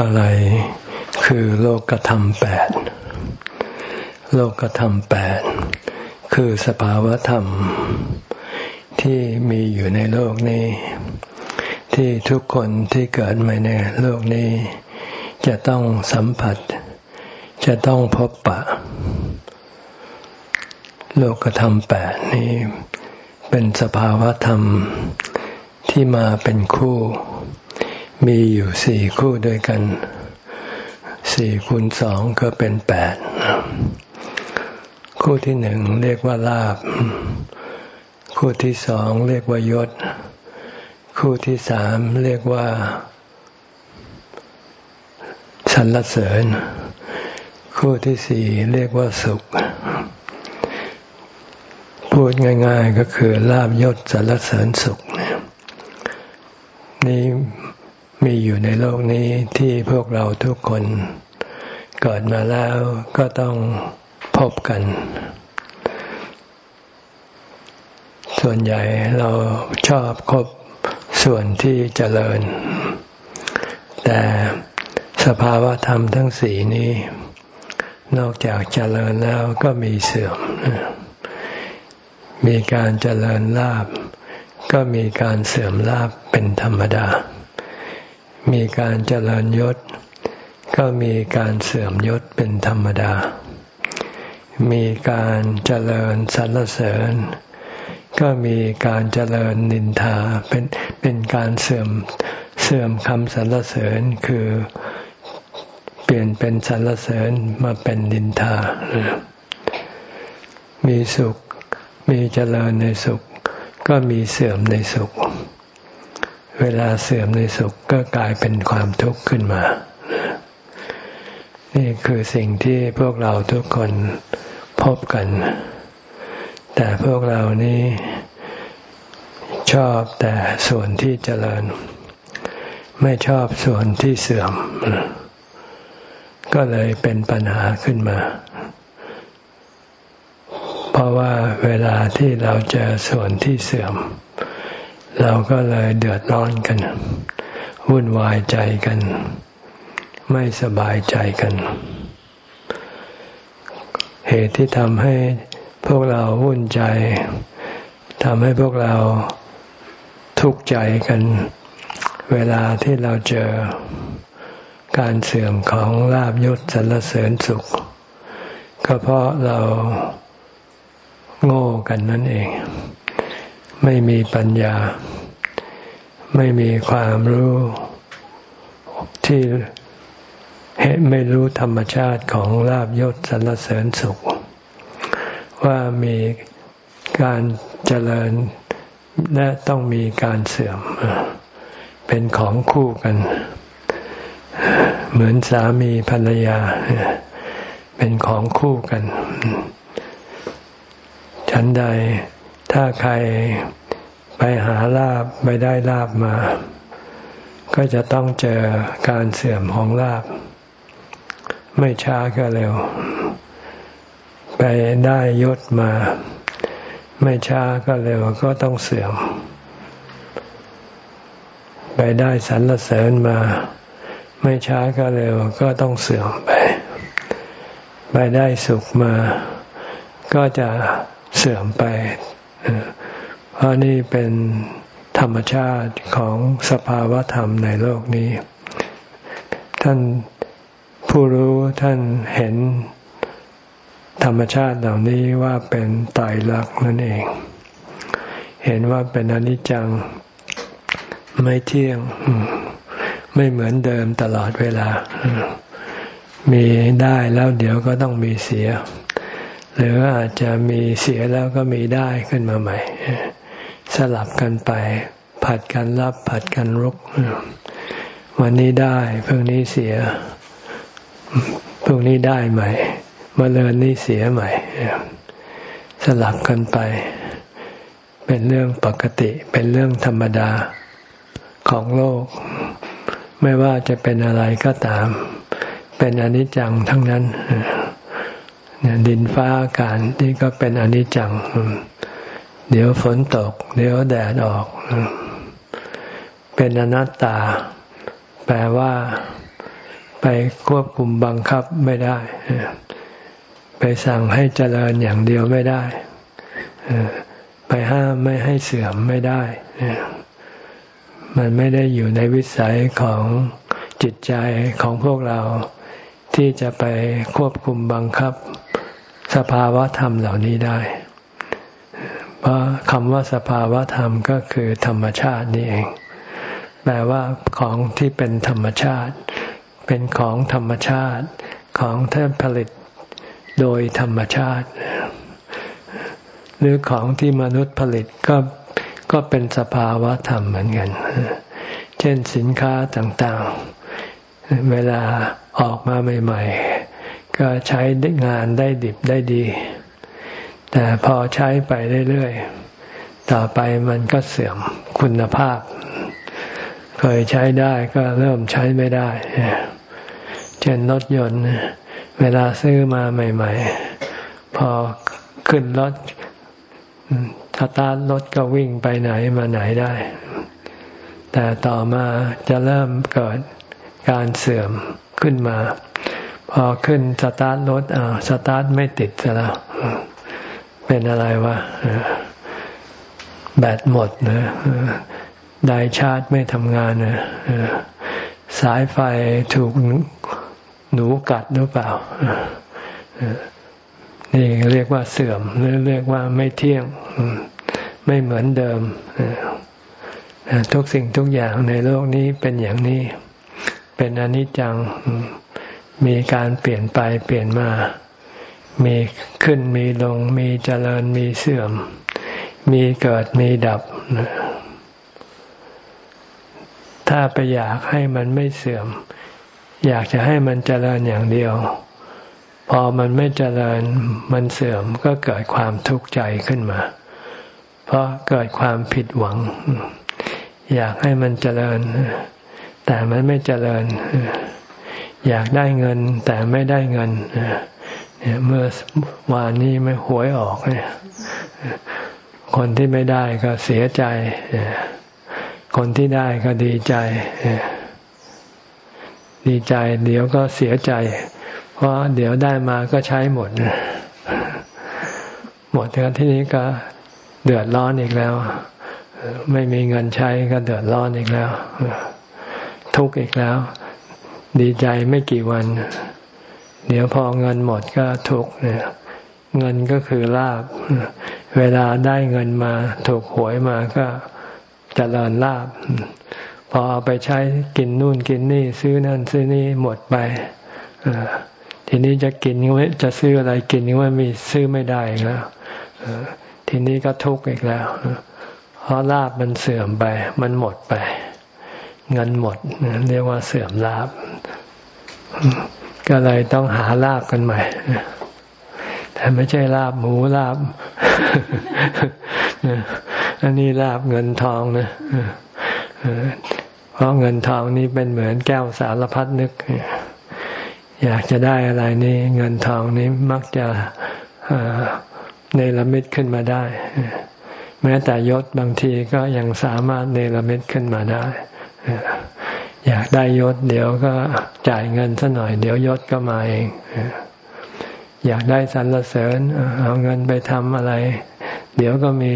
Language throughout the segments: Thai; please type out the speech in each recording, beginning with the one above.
อะไรคือโลกธรรมแปด โลกธรรมแปด คือสภาวธรรมที่มีอยู่ในโลกนี้ ที่ทุกคนที่เกิดมาในโลกนี้ จะต้องสัมผัส จะต้องพบปะ โลกธรรมแปดนี้ เป็นสภาวธรรมที่มาเป็นคู่ มีอยู่สี่คู่ด้วยกันสี่คูณสองก็เป็นแปดคู่ที่หนึ่งเรียกว่าลาบ คู่ที่สองเรียกว่ายศ คู่ที่สามเรียกว่าสรรเสริญ คู่ที่สี่เรียกว่าสุข พูดง่าย ๆก็คือลาบยศสรรเสริญสุขนี่ มีอยู่ในโลกนี้ที่พวกเราทุกคนเกิดมาแล้วก็ต้องพบกัน ส่วนใหญ่เราชอบคบส่วนที่เจริญ แต่สภาวะธรรมทั้งสี่นี้ นอกจากเจริญแล้วก็มีเสื่อม มีการเจริญลาบ ก็มีการเสื่อมลาบเป็นธรรมดา มีการเจริญยศ ก็มีการเสื่อมยศเป็นธรรมดา มีการเจริญสรรเสริญ ก็มีการเจริญนินทาเป็นเป็นการเสื่อมเสื่อมคำสรรเสริญคือเปลี่ยนเป็นสรรเสริญมาเป็นนินทา มีสุข มีเจริญในสุข ก็มีเสื่อมในสุข เวลาเสื่อมในสุขก็กลายเป็นความทุกข์ขึ้นมา นี่คือสิ่งที่พวกเราทุกคนพบกัน แต่พวกเรานี้ชอบแต่ส่วนที่เจริญ ไม่ชอบส่วนที่เสื่อม ก็เลยเป็นปัญหาขึ้นมา เพราะว่าเวลาที่เราเจอส่วนที่เสื่อม เราก็เลยเดือดร้อนกันวุ่นวายใจกัน ไม่สบายใจกัน เหตุที่ทำให้พวกเราวุ่นใจทำให้พวกเราทุกข์ใจกัน เวลาที่เราเจอการเสื่อมของลาบยศสรรเสริญสุข ก็เพราะเราโง่กันนั่นเอง ไม่มีปัญญา ไม่มีความรู้ที่เหตไม่รู้ธรรมชาติของลาบยศสรรเสริญสุข ว่ามีการเจริญและต้องมีการเสื่อม เป็นของคู่กัน เหมือนสามีภรรยา เป็นของคู่กัน ฉันใด ถ้าใครไปหาลาบไปได้ลาบมา ก็จะต้องเจอการเสื่อมของลาบ ไม่ช้าก็เร็ว ไปได้ยศมา ไม่ช้าก็เร็วก็ต้องเสื่อม ไปได้สรรเสริญมา ไม่ช้าก็เร็วก็ต้องเสื่อมไป ไปได้สุขมา ก็จะเสื่อมไป เพราะนี่เป็นธรรมชาติของสภาวะธรรมในโลกนี้ ท่านผู้รู้ท่านเห็นธรรมชาติเหล่านี้ว่าเป็นตายรักนั่นเอง เห็นว่าเป็นอนิจจังไม่เที่ยง ไม่เหมือนเดิมตลอดเวลา มีได้แล้วเดี๋ยวก็ต้องมีเสีย หรืออาจจะมีเสียแล้วก็มีได้ขึ้นมาใหม่ สลับกันไป ผัดกันรับผัดกันรุก วันนี้ได้เพิ่งนี้เสียพรุ่งนี้ได้ใหม่มาเลินนี้เสียใหม่ สลับกันไป เป็นเรื่องปกติ เป็นเรื่องธรรมดาของโลก ไม่ว่าจะเป็นอะไรก็ตาม เป็นอนิจจังทั้งนั้น ดินฟ้าอากาศนี่ก็เป็นอนิจจัง เดี๋ยวฝนตก เดี๋ยวแดดออก เป็นอนัตตา แปลว่า ไปควบคุมบังคับไม่ได้ ไปสั่งให้เจริญอย่างเดียวไม่ได้ ไปห้ามไม่ให้เสื่อมไม่ได้ มันไม่ได้อยู่ในวิสัยของจิตใจของพวกเราที่จะไปควบคุมบังคับ สภาวะธรรมเหล่านี้ได้ เพราะคำว่าสภาวะธรรมก็คือธรรมชาตินี่เอง แปลว่าของที่เป็นธรรมชาติ เป็นของธรรมชาติของที่ผลิตโดยธรรมชาติ หรือของที่มนุษย์ผลิตก็ก็เป็นสภาวะธรรมเหมือนกัน เช่นสินค้าต่างๆ เวลาออกมาใหม่ๆ ก็ใช้งานได้ดิบได้ดี แต่พอใช้ไปเรื่อยๆ ต่อไปมันก็เสื่อมคุณภาพ เคยใช้ได้ก็เริ่มใช้ไม่ได้ เช่นรถยนต์ เวลาซื้อมาใหม่ ๆ พอขึ้นรถสตาร์ทรถก็วิ่งไปไหนมาไหนได้ แต่ต่อมาจะเริ่มเกิดการเสื่อมขึ้นมา พอขึ้นสตาร์ทรถอ่าสตาร์ทไม่ติดซะแล้ว เป็นอะไรวะแบตหมดนะไดชาร์จไม่ทำงานนะสายไฟถูกหนูกัดหรือเปล่านี่เรียกว่าเสื่อมหรือเรียกว่าไม่เที่ยง ไม่เหมือนเดิมทุกสิ่งทุกอย่างในโลกนี้เป็นอย่างนี้ เป็นอนิจจัง มีการเปลี่ยนไปเปลี่ยนมา มีขึ้นมีลง มีเจริญมีเสื่อม มีเกิดมีดับ ถ้าไปอยากให้มันไม่เสื่อม อยากจะให้มันเจริญอย่างเดียว พอมันไม่เจริญมันเสื่อมก็เกิดความทุกข์ใจขึ้นมา เพราะเกิดความผิดหวัง อยากให้มันเจริญ แต่มันไม่เจริญ อยากได้เงินแต่ไม่ได้เงินเมื่อวานนี้ไม่หวยออกเนี่ยคนที่ไม่ได้ก็เสียใจ คนที่ได้ก็ดีใจ ดีใจ เดี๋ยวก็เสียใจ เพราะเดี๋ยวได้มาก็ใช้หมด หมดแล้วที่นี้ก็เดือดร้อนอีกแล้ว ไม่มีเงินใช้ก็เดือดร้อนอีกแล้ว ทุกข์อีกแล้ว ดีใจไม่กี่วัน เดี๋ยวพอเงินหมดก็ทุกเนี่ยเงินก็คือลาบ เวลาได้เงินมาถูกหวยมาก็จเจริญลาบ พอเอาไปใช้กินนู่นกินนี่ ซื้อนั่นซื้อนี่หมดไปทีนี้จะกินก็จะซื้ออะไรกินก็มีซื้อไม่ได้แล้วทีนี้ก็ทุกข์อีกแล้วเพราะลาบมันเสื่อมไป มันหมดไป เงินหมด เรียกว่าเสื่อมลาบ ก็เลยต้องหาลาบกันใหม่ แต่ไม่ใช่ลาบหมูลาบอันนี้ลาบเงินทองนะเพราะเงินทองนี้เป็นเหมือนแก้วสารพัดนึก อยากจะได้อะไรนี่เงินทองนี้มักจะเนรมิตขึ้นมาได้ แม้แต่ยศบางทีก็ยังสามารถเนรมิตขึ้นมาได้ อยากได้ยศ เดี๋ยวก็จ่ายเงินซะหน่อย เดี๋ยวยศก็มาเองอยากได้สรรเสริญ เอาเงินไปทำอะไร เดี๋ยวก็มี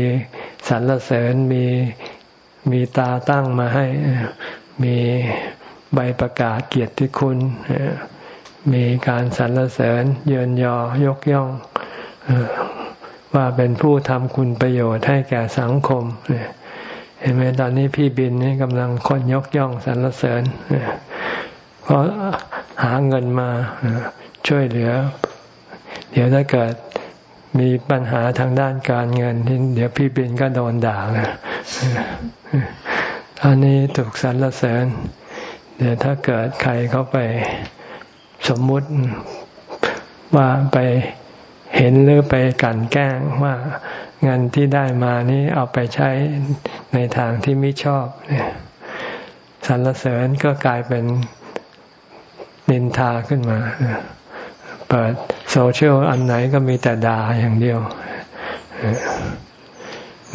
สรรเสริญมีมีตาตั้งมาให้ มีใบประกาศเกียรติคุณ มีการสรรเสริญ เยินยอยกย่องว่าเป็นผู้ทำคุณประโยชน์ให้แก่สังคมเห็นไหมตอนนี้พี่บินนี่กำลังคนยกย่องสรรเสริญเพราะหาเงินมาช่วยเหลือ เดี๋ยวถ้าเกิดมีปัญหาทางด้านการเงินเดี๋ยวพี่บินก็โดนด่าเลยตอนนี้ถูกสรรเสริญ เดี๋ยวถ้าเกิดใครเขาไปสมมุติว่าไปเห็นหรือไปกันแกล้งว่า เงินที่ได้มานี้เอาไปใช้ในทางที่ไม่ชอบเนี่ยสรรเสริญก็กลายเป็นนินทาขึ้นมา เปิดโซเชียลอันไหนก็มีแต่ด่าอย่างเดียว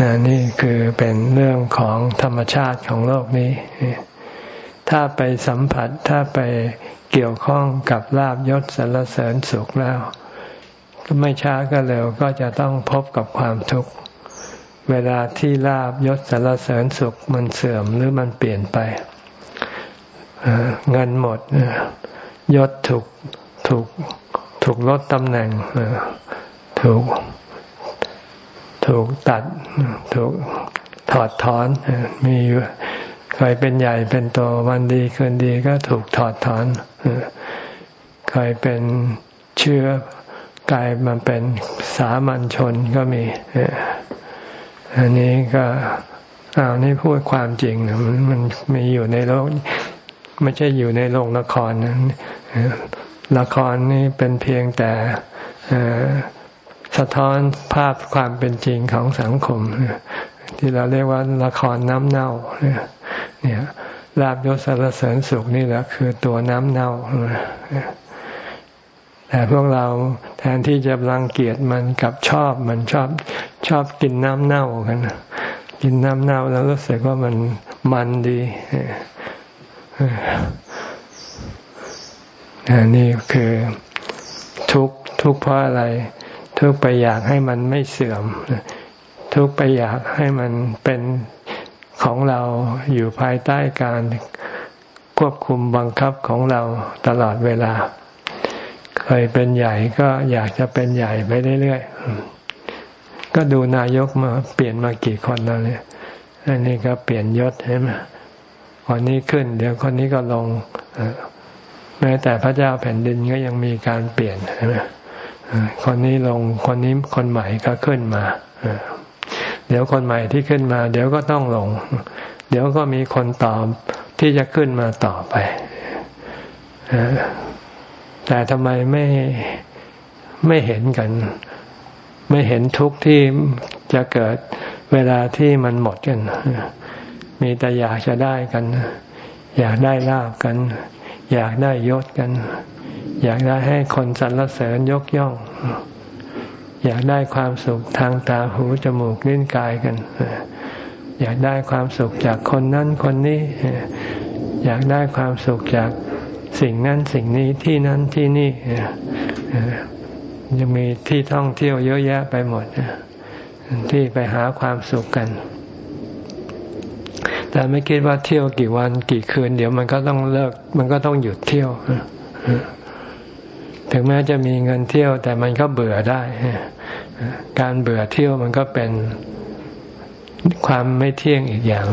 นะนี่คือเป็นเรื่องของธรรมชาติของโลกนี้ ถ้าไปสัมผัสถ้าไปเกี่ยวข้องกับลาบยศสรรเสริญสุขแล้ว ไม่ช้าก็เร็วก็จะต้องพบกับความทุกข์ เวลาที่ลาบยศสรรเสริญสุขมันเสื่อมหรือมันเปลี่ยนไปเงินหมดยศถูกถูกถูกลดตำแหน่งถูกถูกตัดถูกถอดถอนมีเคยเป็นใหญ่เป็นโตวันดีคืนดีก็ถูกถอดถอนเคยเป็นเชื้อ กลายมาเป็นสามัญชนก็มีอันนี้ก็อ้าวนี่พูดความจริงมันมันมีอยู่ในโลก ไม่ใช่อยู่ในโรงละครนะละครนี่เป็นเพียงแต่สะท้อนภาพความเป็นจริงของสังคม ที่เราเรียกว่าละครน้ำเน่าเนี่ยลาบยศสารเสริญสุขนี่แหละคือตัวน้ำเน่า แต่พวกเราแทนที่จะรังเกียจมันกับชอบมันชอบชอบกินน้ำเน่ากัน กินน้ำเน่าแล้วรู้สึกว่ามันมันดีนี่คือทุกทุกเพราะอะไร ทุกไปอยากให้มันไม่เสื่อม ทุกไปอยากให้มันเป็นของเราอยู่ภายใต้การควบคุมบังคับของเราตลอดเวลา เคยเป็นใหญ่ก็อยากจะเป็นใหญ่ไปเรื่อยๆ ก็ดูนายกมาเปลี่ยนมากี่คนแล้วเนี่ย อันนี้ก็เปลี่ยนยศเห็นไหมคนนี้ขึ้น เดี๋ยวคนนี้ก็ลงแม้แต่พระเจ้าแผ่นดินก็ยังมีการเปลี่ยนใช่ไหมคนนี้ลงคนนี้คนใหม่ก็ขึ้นมาเดี๋ยวคนใหม่ที่ขึ้นมา เดี๋ยวก็ต้องลง เดี๋ยวก็มีคนตอบที่จะขึ้นมาต่อไป แต่ทำไมไม่ไม่เห็นกัน ไม่เห็นทุกข์ที่จะเกิดเวลาที่มันหมดกัน มีแต่อยากจะได้กัน อยากได้ลาบกัน อยากได้ยศกัน อยากได้ให้คนสรรเสริญยกย่อง อยากได้ความสุขทางตาหูจมูกลิ้นกายกัน อยากได้ความสุขจากคนนั้นคนนี้ อยากได้ความสุขจาก สิ่งนั้นสิ่งนี้ที่นั้นที่นี่ยังมีที่ท่องเที่ยวเยอะแยะไปหมดที่ไปหาความสุขกัน แต่ไม่คิดว่าเที่ยวกี่วันกี่คืน เดี๋ยวมันก็ต้องเลิก มันก็ต้องหยุดเที่ยวถึงแม้จะมีเงินเที่ยว แต่มันก็เบื่อได้การเบื่อเที่ยวมันก็เป็นความไม่เที่ยงอีกอย่าง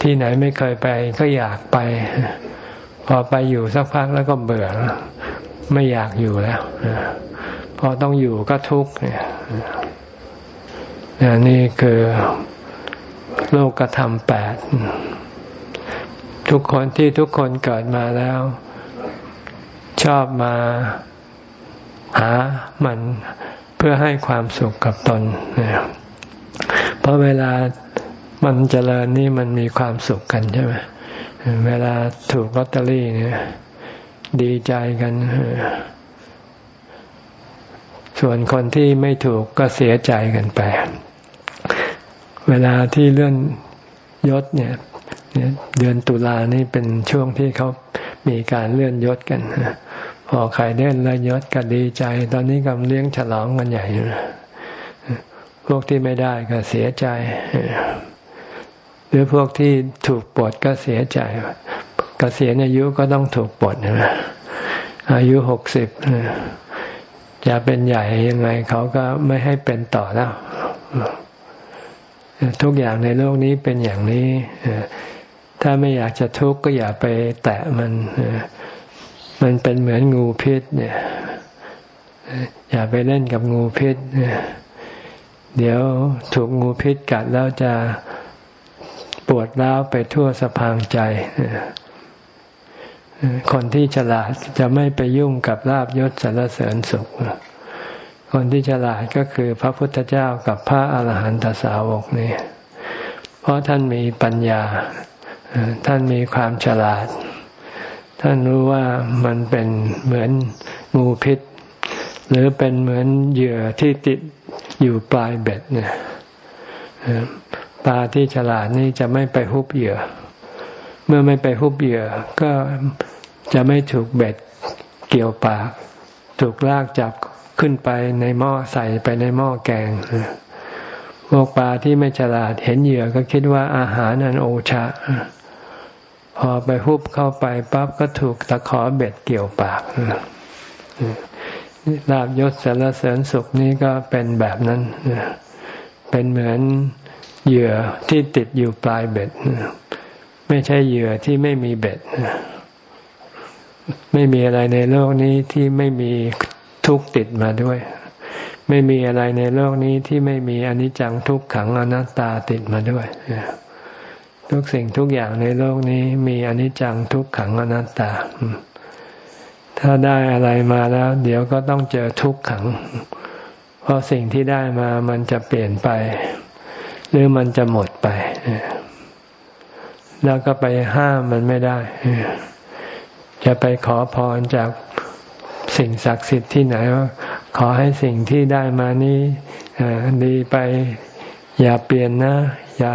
ที่ไหนไม่เคยไปก็อยากไป อไปอยู่สักพักแล้วก็เบื่อไม่อยากอยู่แล้วพอต้องอยู่ก็ทุกข์เนี่ยนี่คือโลกธรรมแปดทุกคนที่ทุกคนเกิดมาแล้ว ชอบมาหามันเพื่อให้ความสุขกับตนเพราะเวลามันเจริญนี่มันมีความสุขกันใช่ไหม เวลาถูกลอตเตอรี่เนี่ย ดีใจกันส่วนคนที่ไม่ถูกก็เสียใจกันไป เวลาที่เลื่อนยศเนี่ย เดือนตุลานี่เป็นช่วงที่เขามีการเลื่อนยศกันพอใครเลื่อนเลื่อนยศก็ดีใจ ตอนนี้กำลังเลี้ยงฉลองกันใหญ่พวกที่ไม่ได้ก็เสียใจ หรือพวกที่ถูกปลดก็เสียใจกเกษียณอายุก็ต้องถูกปลดนะอายุหกสิบจะเป็นใหญ่ยังไงเขาก็ไม่ให้เป็นต่อแล้ว ทุกอย่างในโลกนี้เป็นอย่างนี้ ถ้าไม่อยากจะทุกข์ก็อย่าไปแตะมัน มันเป็นเหมือนงูพิษ เนี่ย อย่าไปเล่นกับงูพิษ เดี๋ยวถูกงูพิษกัดแล้วจะ ปวดร้าวไปทั่วสะพางใจ คนที่ฉลาดจะไม่ไปยุ่งกับลาบยศสรรเสริญสุข คนที่ฉลาดก็คือพระพุทธเจ้ากับพระอาหารหันตสาวกนี่ เพราะท่านมีปัญญา ท่านมีความฉลาด ท่านรู้ว่ามันเป็นเหมือนงูพิษ หรือเป็นเหมือนเหยื่อที่ติดอยู่ปลายเบ็ดเนี่ย ปลาที่ฉลาดนี่จะไม่ไปฮุบเหยื่อ เมื่อไม่ไปฮุบเหยื่อ ก็จะไม่ถูกเบ็ดเกี่ยวปาก ถูกลากจับขึ้นไปในหม้อใส่ไปในหม้อแกงพวกปลาที่ไม่ฉลาดเห็นเหยื่อก็คิดว่าอาหารนั้นโอชะ พอไปฮุบเข้าไปปั๊บก็ถูกตะขอเบ็ดเกี่ยวปากลาบยศสารเสริญสุขนี้ก็เป็นแบบนั้นเป็นเหมือน เหยื่อที่ติดอยู่ปลายเบ็ด ไม่ใช่เหยื่อที่ไม่มีเบ็ด ไม่มีอะไรในโลกนี้ที่ไม่มีทุกติดมาด้วย ไม่มีอะไรในโลกนี้ที่ไม่มีอนิจจังทุกขังอนัตตาติดมาด้วยทุกสิ่งทุกอย่างในโลกนี้มีอนิจจังทุกขังอนัตตา ถ้าได้อะไรมาแล้ว เดี๋ยวก็ต้องเจอทุกขัง เพราะสิ่งที่ได้มามันจะเปลี่ยนไป หรือมันจะหมดไป แล้วก็ไปห้ามมันไม่ได้ จะไปขอพรจากสิ่งศักดิ์สิทธิ์ที่ไหนว่าขอให้สิ่งที่ได้มานี้ดีไป อย่าเปลี่ยนนะ อย่า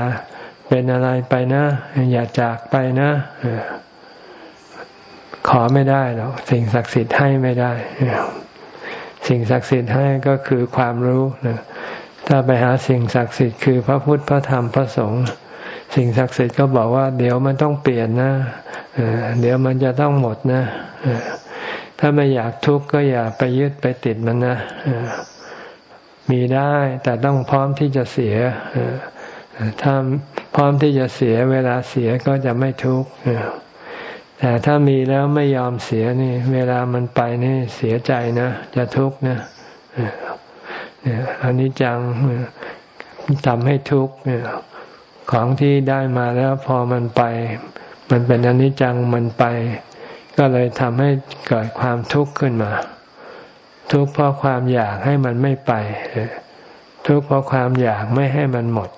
เป็นอะไรไปนะ อย่าจากไปนะขอไม่ได้หรอกสิ่งศักดิ์สิทธิ์ให้ไม่ได้สิ่งศักดิ์สิทธิ์ให้ก็คือความรู้ ถ้าไปหาสิ่งศักดิ์สิทธิ์คือพระพุทธพระธรรมพระสงฆ์สิ่งศักดิ์สิทธิ์ก็บอกว่า เดี๋ยวมันต้องเปลี่ยนนะเดี๋ยวมันจะต้องหมดนะถ้าไม่อยากทุกข์ก็อย่าไปยึดไปติดมันนะมีได้แต่ต้องพร้อมที่จะเสียถ้าพร้อมที่จะเสียเวลาเสียก็จะไม่ทุกข์แต่ถ้ามีแล้วไม่ยอมเสียนี่ เวลามันไปนี่เสียใจนะ จะทุกข์นะ อันนี้จังทำให้ทุกข์ของที่ได้มาแล้วพอมันไป มันเป็นอนิจจังมันไป ก็เลยทำให้เกิดความทุกข์ขึ้นมา ทุกข์เพราะความอยากให้มันไม่ไป ทุกข์เพราะความอยากไม่ให้มันหมด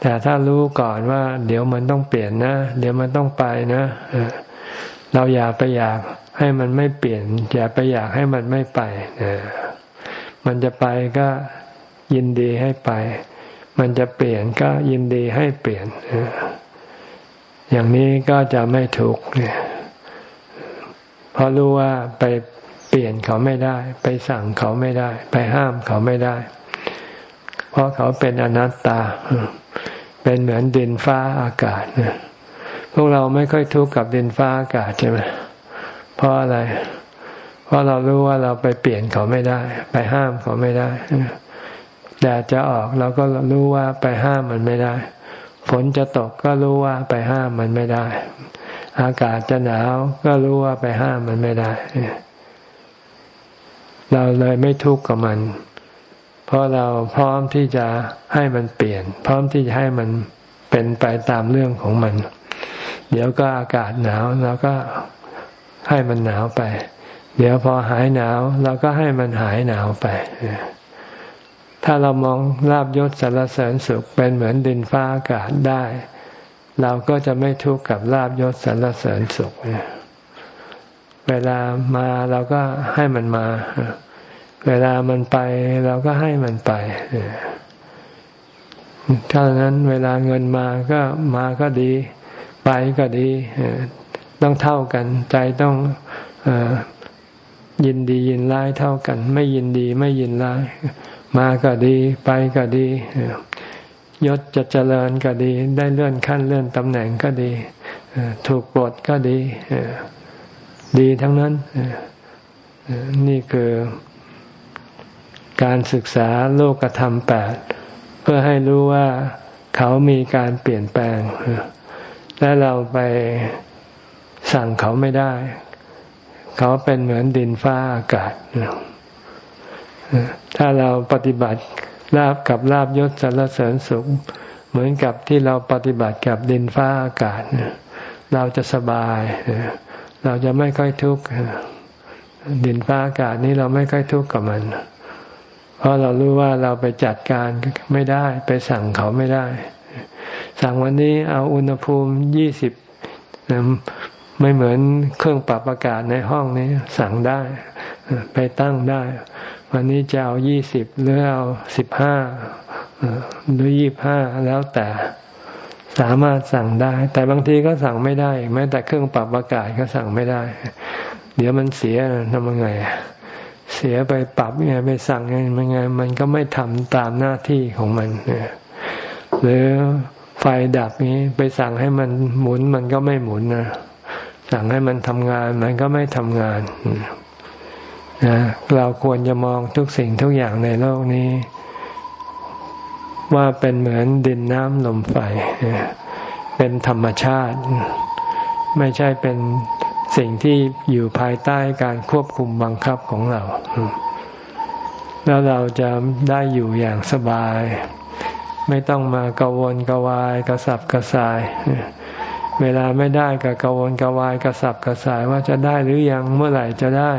แต่ถ้ารู้ก่อนว่า เดี๋ยวมันต้องเปลี่ยนนะ เดี๋ยวมันต้องไปนะเราอย่าไปอยากให้มันไม่เปลี่ยน อย่าไปอยากให้มันไม่ไป มันจะไปก็ยินดีให้ไป มันจะเปลี่ยนก็ยินดีให้เปลี่ยน อย่างนี้ก็จะไม่ทุกข์เนี่ยเพราะรู้ว่าไปเปลี่ยนเขาไม่ได้ ไปสั่งเขาไม่ได้ ไปห้ามเขาไม่ได้ เพราะเขาเป็นอนัตตา เป็นเหมือนดินฟ้าอากาศพวกเราไม่ค่อยทุกข์กับดินฟ้าอากาศใช่ไหมเพราะอะไรเราะเรารู้ว่าเราไปเปลี่ยนเขาไม่ได้ ไปห้ามเขาไม่ได้แดดจะออกเราก็รู้ว่าไปห้ามมันไม่ได้ ฝนจะตกก็รู้ว่าไปห้ามมันไม่ได้ อากาศจะหนาวก็รู้ว่าไปห้ามมันไม่ได้ เราเลยไม่ทุกข์กับมัน เพราะเราพร้อมที่จะให้มันเปลี่ยน พร้อมที่จะให้มันเป็นไปตามเรื่องของมัน เดี๋ยวก็อากาศหนาวเราก็ให้มันหนาวไป เดี๋ยวพอหายหนาวเราก็ให้มันหายหนาวไป ถ้าเรามองลาบยศสารเสริญสุขเป็นเหมือนดินฟ้าอากาศได้ เราก็จะไม่ทุกข์กับลาบยศสารเสริญสุข เวลามาเราก็ให้มันมา เวลามันไป เราก็ให้มันไปถ้านั้นเวลาเงินมาก็มาก็ดี ไปก็ดี ต้องเท่ากัน ใจต้อง ยินดียินร้ายเท่ากัน ไม่ยินดีไม่ยินร้าย มาก็ดีไปก็ดียศจะเจริญก็ดี ได้เลื่อนขั้นเลื่อนตำแหน่งก็ดีถูกปลดก็ดีดีทั้งนั้นนี่คือการศึกษาโลกธรรมแปดเพื่อให้รู้ว่าเขามีการเปลี่ยนแปลงและเราไปสั่งเขาไม่ได้ เขาเป็นเหมือนดินฟ้าอากาศ ถ้าเราปฏิบัติลาบกับลาบยศสารเสริญสุข เหมือนกับที่เราปฏิบัติกับดินฟ้าอากาศ เราจะสบาย เราจะไม่ค่อยทุกข์ดินฟ้าอากาศนี้เราไม่ค่อยทุกข์กับมัน เพราะเรารู้ว่าเราไปจัดการไม่ได้ ไปสั่งเขาไม่ได้ สั่งวันนี้เอาอุณหภูมิยี่สิบ ไม่เหมือนเครื่องปรับอากาศในห้องนี้สั่งได้ ไปตั้งได้ วันนี้จะเอายี่สิบหรือเอาสิบห้าหรือยี่บห้าแล้วแต่สามารถสั่งได้ แต่บางทีก็สั่งไม่ได้ แม้แต่เครื่องปรับอากาศก็สั่งไม่ได้ เดี๋ยวมันเสียทำยังไง เสียไปปรับไงไปสั่งไงมันไง มันก็ไม่ทำตามหน้าที่ของมันหรือไฟดับนี้ไปสั่งให้มันหมุนมันก็ไม่หมุนนะ สั่งให้มันทำงาน มันก็ไม่ทำงานนะเราควรจะมองทุกสิ่งทุกอย่างในโลกนี้ ว่าเป็นเหมือนดินน้ำลมไฟเป็นธรรมชาติ ไม่ใช่เป็นสิ่งที่อยู่ภายใต้การควบคุมบังคับของเรา แล้วเราจะได้อยู่อย่างสบาย ไม่ต้องมากวนกวายกระสับกระส่าย เวลาไม่ได้ก็กวนกวายกระสับกระสายว่าจะได้หรือยังเมื่อไหร่จะได้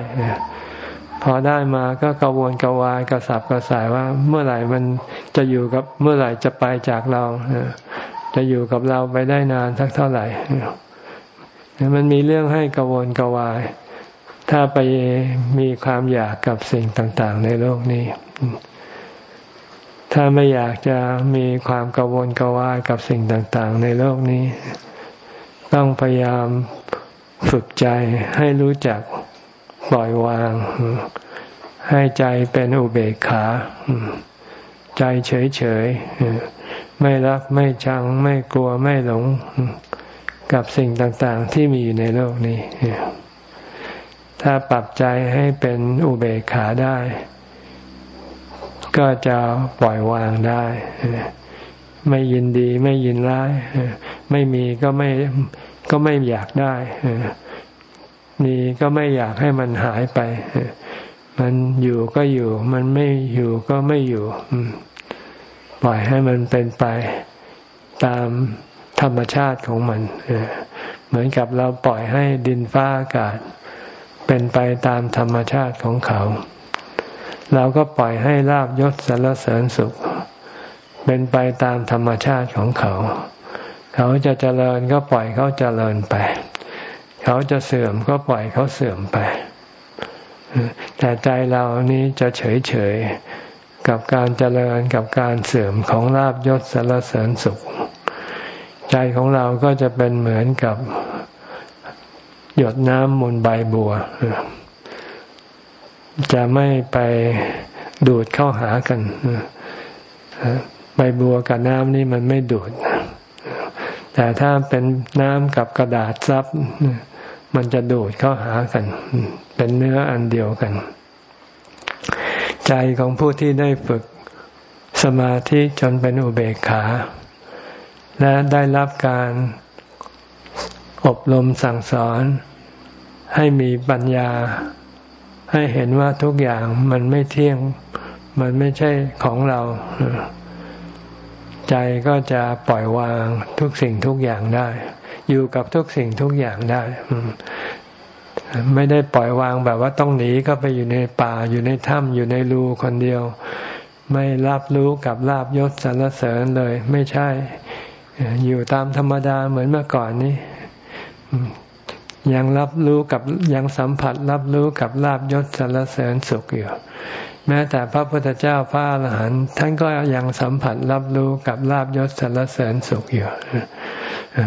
พอได้มาก็กวนกวายกระสับกระสายว่าเมื่อไหร่มันจะอยู่กับเมื่อไหร่จะไปจากเราจะอยู่กับเราไปได้นานสักเท่าไหร่มันมีเรื่องให้กวนกวาย ถ้าไปมีความอยากกับสิ่งต่างๆ ในโลกนี้ ถ้าไม่อยากจะมีความกวนกวายกับสิ่งต่างๆ ในโลกนี้ ต้องพยายามฝึกใจให้รู้จักปล่อยวาง ให้ใจเป็นอุเบกขา ใจเฉยๆไม่รักไม่ชัง ไม่กลัวไม่หลง กับสิ่งต่างๆ ที่มีอยู่ในโลกนี้ ถ้าปรับใจให้เป็นอุเบกขาได้ ก็จะปล่อยวางได้ ไม่ยินดีไม่ยินร้ายไม่มีก็ไม่ก็ไม่อยากได้มีก็ไม่อยากให้มันหายไป มันอยู่ก็อยู่ มันไม่อยู่ก็ไม่อยู่ปล่อยให้มันเป็นไปตามธรรมชาติของมันเหมือนกับเราปล่อยให้ดินฟ้าอากาศ เป็นไปตามธรรมชาติของเขา เราก็ปล่อยให้ลาบยศสารเสริญสุข เป็นไปตามธรรมชาติของเขา เขาจะเจริญก็ปล่อยเขาเจริญไป เขาจะเสื่อมก็ปล่อยเขาเสื่อมไป แต่ใจเรานี้จะเฉยเฉยกับการเจริญกับการเสื่อมของลาบยศสารเสริญสุข ใจของเราก็จะเป็นเหมือนกับหยดน้ำมูลใบบัว จะไม่ไปดูดเข้าหากัน ใบบัวกับน้ำนี่มันไม่ดูด แต่ถ้าเป็นน้ำกับกระดาษซับมันจะดูดเข้าหากัน เป็นเนื้ออันเดียวกัน ใจของผู้ที่ได้ฝึกสมาธิจนเป็นอุเบกขา และได้รับการอบรมสั่งสอน ให้มีปัญญา ให้เห็นว่าทุกอย่างมันไม่เที่ยง มันไม่ใช่ของเรา ใจก็จะปล่อยวางทุกสิ่งทุกอย่างได้ อยู่กับทุกสิ่งทุกอย่างได้ ไม่ได้ปล่อยวางแบบว่าต้องหนีก็ไปอยู่ในป่าอยู่ในถ้ำอยู่ในรูคนเดียว ไม่รับรู้กับลาบยศสรรเสริญเลย ไม่ใช่ อยู่ตามธรรมดาเหมือนเมื่อก่อนนี้ยังรับรู้กับยังสัมผัสรับรู้กับลาบยศสรรเสริญสุขอยู่ แม้แต่พระพุทธเจ้าพระอรหันต์ท่านก็ยังสัมผัสรับรู้กับลาบยศสรรเสริญสุขอยู่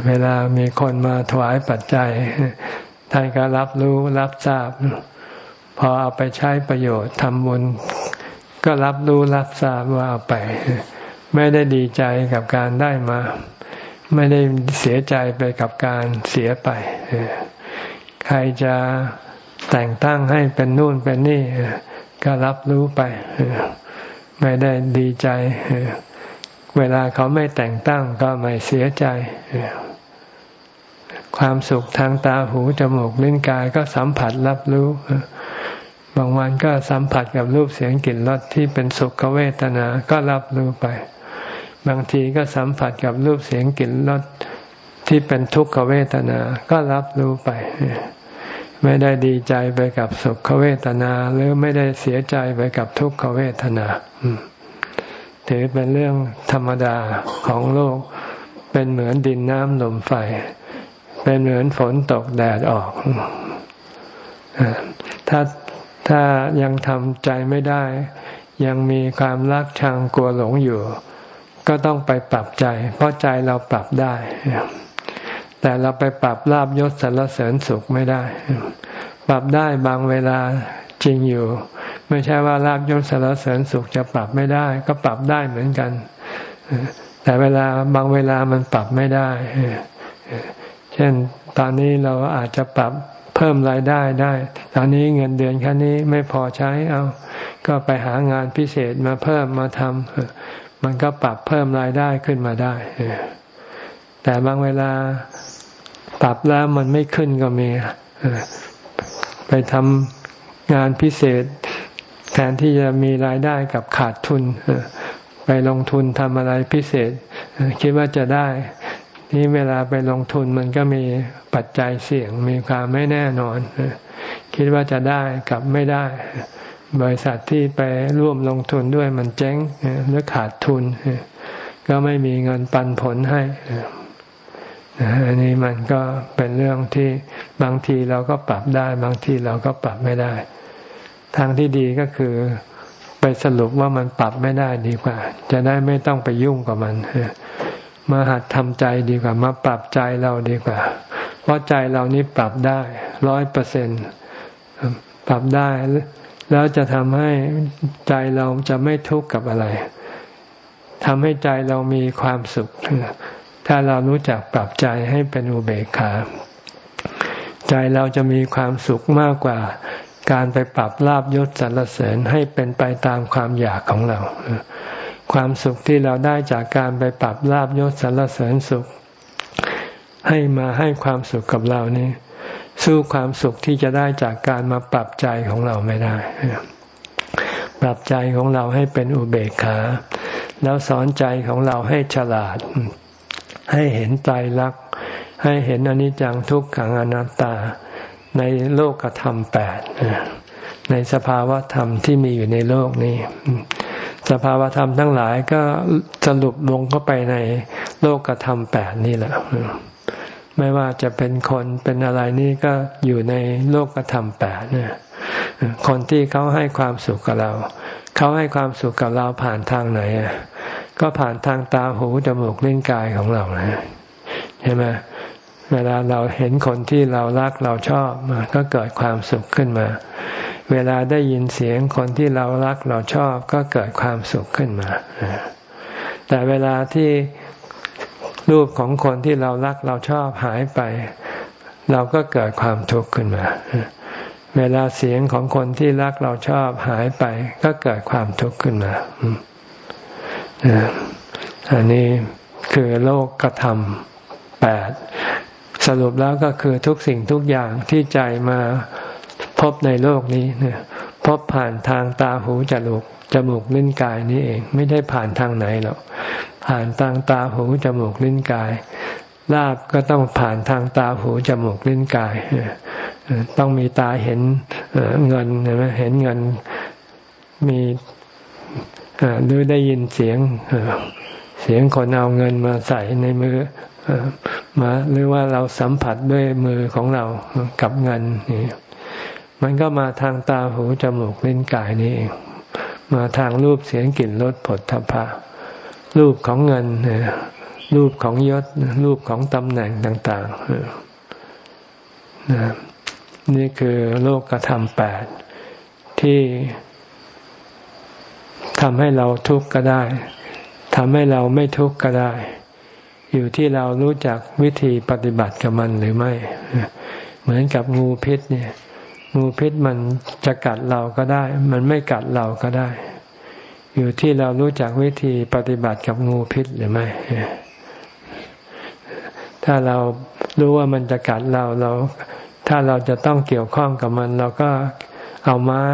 เวลามีคนมาถวายปัจจัย ท่านก็รับรู้รับทราบ พอเอาไปใช้ประโยชน์ทำบุญก็รับรู้รับทราบว่าเอาไป ไม่ได้ดีใจกับการได้มา ไม่ได้เสียใจไปกับการเสียไป ใครจะแต่งตั้งให้เป็นนู่นเป็นนี่ ก็รับรู้ไป ไม่ได้ดีใจ เวลาเขาไม่แต่งตั้งก็ไม่เสียใจ ความสุขทางตาหูจมูกลิ้นกายก็สัมผัสรับรู้บางวันก็สัมผัสกับรูปเสียงกลิ่นรสที่เป็นสุขเวทนา ก็รับรู้ไป บางทีก็สัมผัสกับรูปเสียงกลิ่นรสที่เป็นทุกขเวทนา ก็รับรู้ไป ไม่ได้ดีใจไปกับสุขเวทนา หรือไม่ได้เสียใจไปกับทุกขเวทนา ถือเป็นเรื่องธรรมดาของโลก เป็นเหมือนดินน้ำลมไฟ เป็นเหมือนฝนตกแดดออก ถ้าถ้ายังทำใจไม่ได้ ยังมีความรักชังกลัวหลงอยู่ ก็ต้องไปปรับใจ เพราะใจเราปรับได้ แต่เราไปปรับลาบยศสรรเสริญสุขไม่ได้ ปรับได้บางเวลาจริงอยู่ ไม่ใช่ว่าลาบยศสรรเสริญสุขจะปรับไม่ได้ ก็ปรับได้เหมือนกัน แต่เวลาบางเวลามันปรับไม่ได้ เช่นตอนนี้เราอาจจะปรับเพิ่มรายได้ได้ ตอนนี้เงินเดือนแค่นี้ไม่พอใช้เอา ก็ไปหางานพิเศษมาเพิ่มมาทำมันก็ปรับเพิ่มรายได้ขึ้นมาได้ แต่บางเวลาปรับแล้วมันไม่ขึ้นก็มีไปทำงานพิเศษ แทนที่จะมีรายได้กับขาดทุนไปลงทุนทำอะไรพิเศษ คิดว่าจะได้ นี่เวลาไปลงทุนมันก็มีปัจจัยเสี่ยง มีความไม่แน่นอน คิดว่าจะได้กับไม่ได้ บริษัทที่ไปร่วมลงทุนด้วยมันเจ๊งหรือขาดทุน ก็ไม่มีเงินปันผลให้ อันนี้มันก็เป็นเรื่องที่บางทีเราก็ปรับได้ บางทีเราก็ปรับไม่ได้ ทางที่ดีก็คือไปสรุปว่ามันปรับไม่ได้ดีกว่า จะได้ไม่ต้องไปยุ่งกับมันมาหัดทำใจดีกว่า มาปรับใจเราดีกว่า เพราะใจเรานี้ปรับได้ร้อยเปอร์เซ็นปรับได้ แล้วจะทำให้ใจเราจะไม่ทุกข์กับอะไรทำให้ใจเรามีความสุข ถ้าเรารู้จักปรับใจให้เป็นอุเบกขา ใจเราจะมีความสุขมากกว่า การไปปรับลาบยศสรรเสริญให้เป็นไปตามความอยากของเรา ความสุขที่เราได้จากการไปปรับลาบยศสรรเสริญสุข ให้มาให้ความสุขกับเรานี่สู้ความสุขที่จะได้จากการมาปรับใจของเราไม่ได้ ปรับใจของเราให้เป็นอุเบกขา แล้วสอนใจของเราให้ฉลาด ให้เห็นใจรักให้เห็นอนิจจังทุกขังอนัตตา ในโลกธรรมแปดในสภาวะธรรมที่มีอยู่ในโลกนี้ สภาวะธรรมทั้งหลายก็สรุปลงเข้าไปในโลกธรรมแปดนี่แหละไม่ว่าจะเป็นคนเป็นอะไรนี่ก็อยู่ในโลกธรรมแปดเนี่ยคนที่เขาให้ความสุขกับเรา เขาให้ความสุขกับเราผ่านทางไหนอะ ก็ผ่านทางตาหูจมูกลิ้นกายของเรานะใช่ไหมเวลาเราเห็นคนที่เรารักเราชอบก็เกิดความสุขขึ้นมา เวลาได้ยินเสียงคนที่เรารักเราชอบก็เกิดความสุขขึ้นมา แต่เวลาที่รูปของคนที่เรารักเราชอบหายไป เราก็เกิดความทุกข์ขึ้นมา เวลาเสียงของคนที่รักเราชอบหายไป ก็เกิดความทุกข์ขึ้นมา อันนี้คือโลกกระทำแปดสรุปแล้วก็คือทุกสิ่งทุกอย่างที่ใจมาพบในโลกนี้พบผ่านทางตาหูจมูกจมูกลิ้นกายนี้เอง ไม่ได้ผ่านทางไหนหรอกผ่านทางตาหูจมูกลิ้นกายลาบก็ต้องผ่านทางตาหูจมูกลิ้นกายต้องมีตาเห็นเงินเห็นไหมเห็นเงินมี หรือได้ยินเสียงเสียงคนเอาเงินมาใส่ในมือมาหรือว่าเราสัมผัสด้วยมือของเรากับเงินนี่มันก็มาทางตาหูจมูกลิ้นกายนี่เองมาทางรูปเสียงกลิ่นรสผลทพะรูปของเงินรูปของยศรูปของตำแหน่งต่างๆนี่คือโลกกระทำแปดที่ ทำให้เราทุกข์ก็ได้ทำให้เราไม่ทุกข์ก็ได้ อยู่ที่เรารู้จักวิธีปฏิบัติกับมันหรือไม่ เหมือนกับงูพิษเนี่ย งูพิษมันจะกัดเราก็ได้ มันไม่กัดเราก็ได้ อยู่ที่เรารู้จักวิธีปฏิบัติกับงูพิษหรือไม่ ถ้าเรารู้ว่ามันจะกัดเราเรา ถ้าเราจะต้องเกี่ยวข้องกับมัน เราก็เอาไม้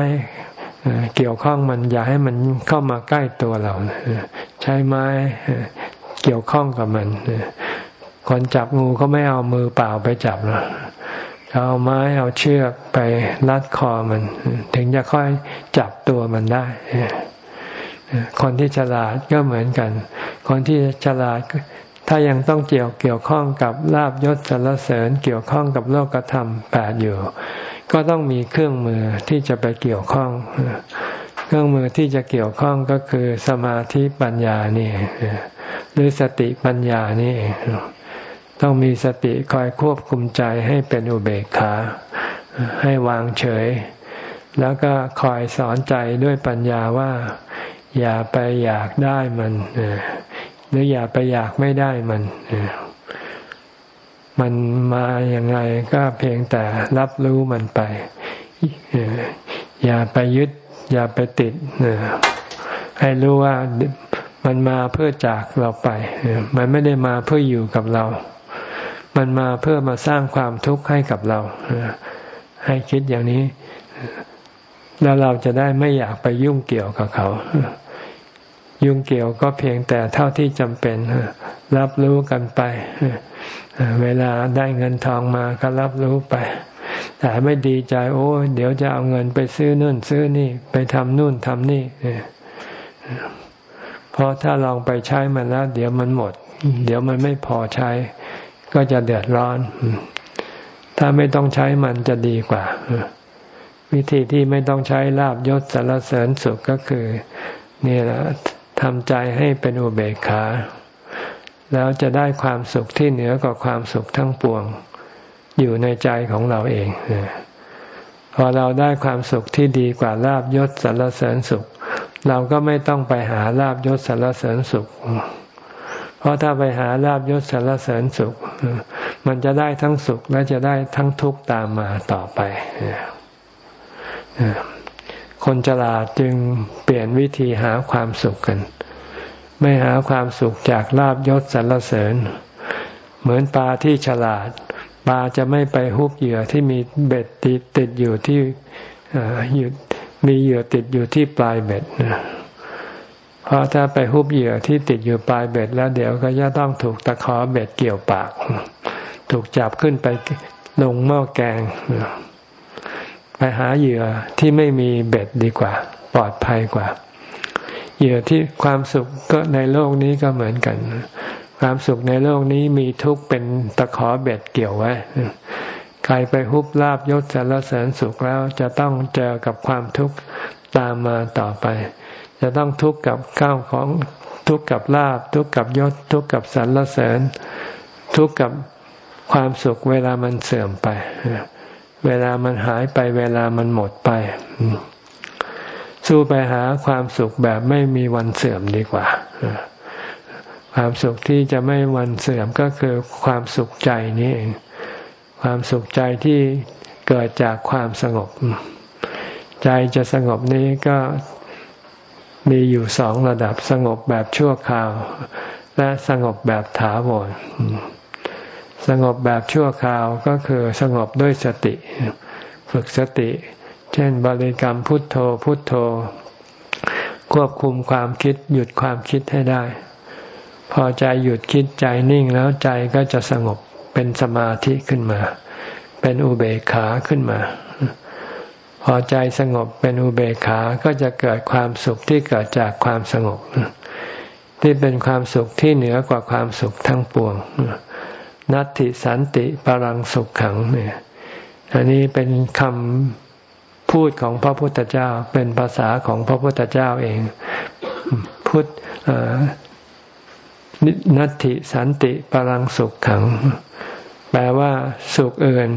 เกี่ยวข้องมันอย่าให้มันเข้ามาใกล้ตัวเราใช้ไม้เกี่ยวข้องกับมันคนจับงูก็ไม่เอามือเปล่าไปจับหรอกเอาไม้เอาเชือกไปรัดคอมัน ถึงจะค่อยจับตัวมันได้ คนที่ฉลาดก็เหมือนกัน คนที่ฉลาดถ้ายังต้องเกี่ยวเกี่ยวข้องกับลาบยศสรรเสริญเกี่ยวข้องกับโลกธรรมแปดอยู่ ก็ต้องมีเครื่องมือที่จะไปเกี่ยวข้อง เครื่องมือที่จะเกี่ยวข้องก็คือสมาธิปัญญานี่หรือสติปัญญานี่ต้องมีสติคอยควบคุมใจให้เป็นอุเบกขา ให้วางเฉย แล้วก็คอยสอนใจด้วยปัญญาว่า อย่าไปอยากได้มันหรืออย่าไปอยากไม่ได้มัน มันมาอย่างไงก็เพียงแต่รับรู้มันไป อย่าไปยึด อย่าไปติด ให้รู้ว่ามันมาเพื่อจากเราไป มันไม่ได้มาเพื่ออยู่กับเรา มันมาเพื่อมาสร้างความทุกข์ให้กับเรา ให้คิดอย่างนี้ แล้วเราจะได้ไม่อยากไปยุ่งเกี่ยวกับเขา ยุ่งเกี่ยวก็เพียงแต่เท่าที่จำเป็น รับรู้กันไป เวลาได้เงินทองมาก็รับรู้ไป แต่ไม่ดีใจโอ้เดี๋ยวจะเอาเงินไปซื้อนู่นซื้อนี่ ไปทำนู่นทำนี่เพราะถ้าลองไปใช้มันแล้ว เดี๋ยวมันหมด เดี๋ยวมันไม่พอใช้ ก็จะเดือดร้อน ถ้าไม่ต้องใช้มันจะดีกว่าวิธีที่ไม่ต้องใช้ลาบยศสารเสริญสุขก็คือ นี่แหละ ทำใจให้เป็นอุเบกขา แล้วจะได้ความสุขที่เหนือกว่าความสุขทั้งปวง อยู่ในใจของเราเอง พอเราได้ความสุขที่ดีกว่าลาบยศสารเสริญสุข เราก็ไม่ต้องไปหาลาบยศสารเสริญสุข เพราะถ้าไปหาลาบยศสารเสริญสุข มันจะได้ทั้งสุขและจะได้ทั้งทุกข์ตามมาต่อไป คนฉลาดจึงเปลี่ยนวิธีหาความสุขกัน ไม่หาความสุขจากลาบยศสรรเสริญ เหมือนปลาที่ฉลาดปลาจะไม่ไปฮุบเหยื่อที่มีเบ็ดติดติดอยู่ที่อยู่มีเหยื่อติดอยู่ที่ปลายเบ็ดเพราะถ้าไปฮุบเหยื่อที่ติดอยู่ปลายเบ็ดแล้วเดี๋ยวก็จะต้องถูกตะขอเบ็ดเกี่ยวปาก ถูกจับขึ้นไปลงหม้อแกง ไปหาเหยื่อที่ไม่มีเบ็ดดีกว่า ปลอดภัยกว่า เหยื่อที่ความสุขก็ในโลกนี้ก็เหมือนกัน ความสุขในโลกนี้มีทุกเป็นตะขอเบ็ดเกี่ยวไว้ใครไปฮุบลาบยศสารเสริญสุขแล้วจะต้องเจอกับความทุกข์ตามมาต่อไป จะต้องทุกข์กับข้าวของทุกข์กับลาบทุกข์กับยศทุกข์กับสรรเสริญ ทุกข์กับความสุขเวลามันเสื่อมไป เวลามันหายไปเวลามันหมดไป สู้ไปหาความสุขแบบไม่มีวันเสื่อมดีกว่า ความสุขที่จะไม่วันเสื่อมก็คือความสุขใจนี้เองความสุขใจที่เกิดจากความสงบ ใจจะสงบนี้ก็มีอยู่สองระดับสงบแบบชั่วคราว และสงบแบบถาวร สงบแบบชั่วคราวก็คือสงบด้วยสติ ฝึกสติ เช่นบริกรรมพุทโธพุทโธ ควบคุมความคิดหยุดความคิดให้ได้ พอใจหยุดคิดใจนิ่งแล้วใจก็จะสงบเป็นสมาธิขึ้นมา เป็นอุเบกขาขึ้นมา พอใจสงบเป็นอุเบกขาก็จะเกิดความสุขที่เกิดจากความสงบ ที่เป็นความสุขที่เหนือกว่าความสุขทั้งปวง นัตติสันติปรังสุขขังเนี่ยอันนี้เป็นคำพูดของพระพุทธเจ้า เป็นภาษาของพระพุทธเจ้าเอง พุทธนัตติสันติปรังสุขขัง แปลว่าสุขเอื่น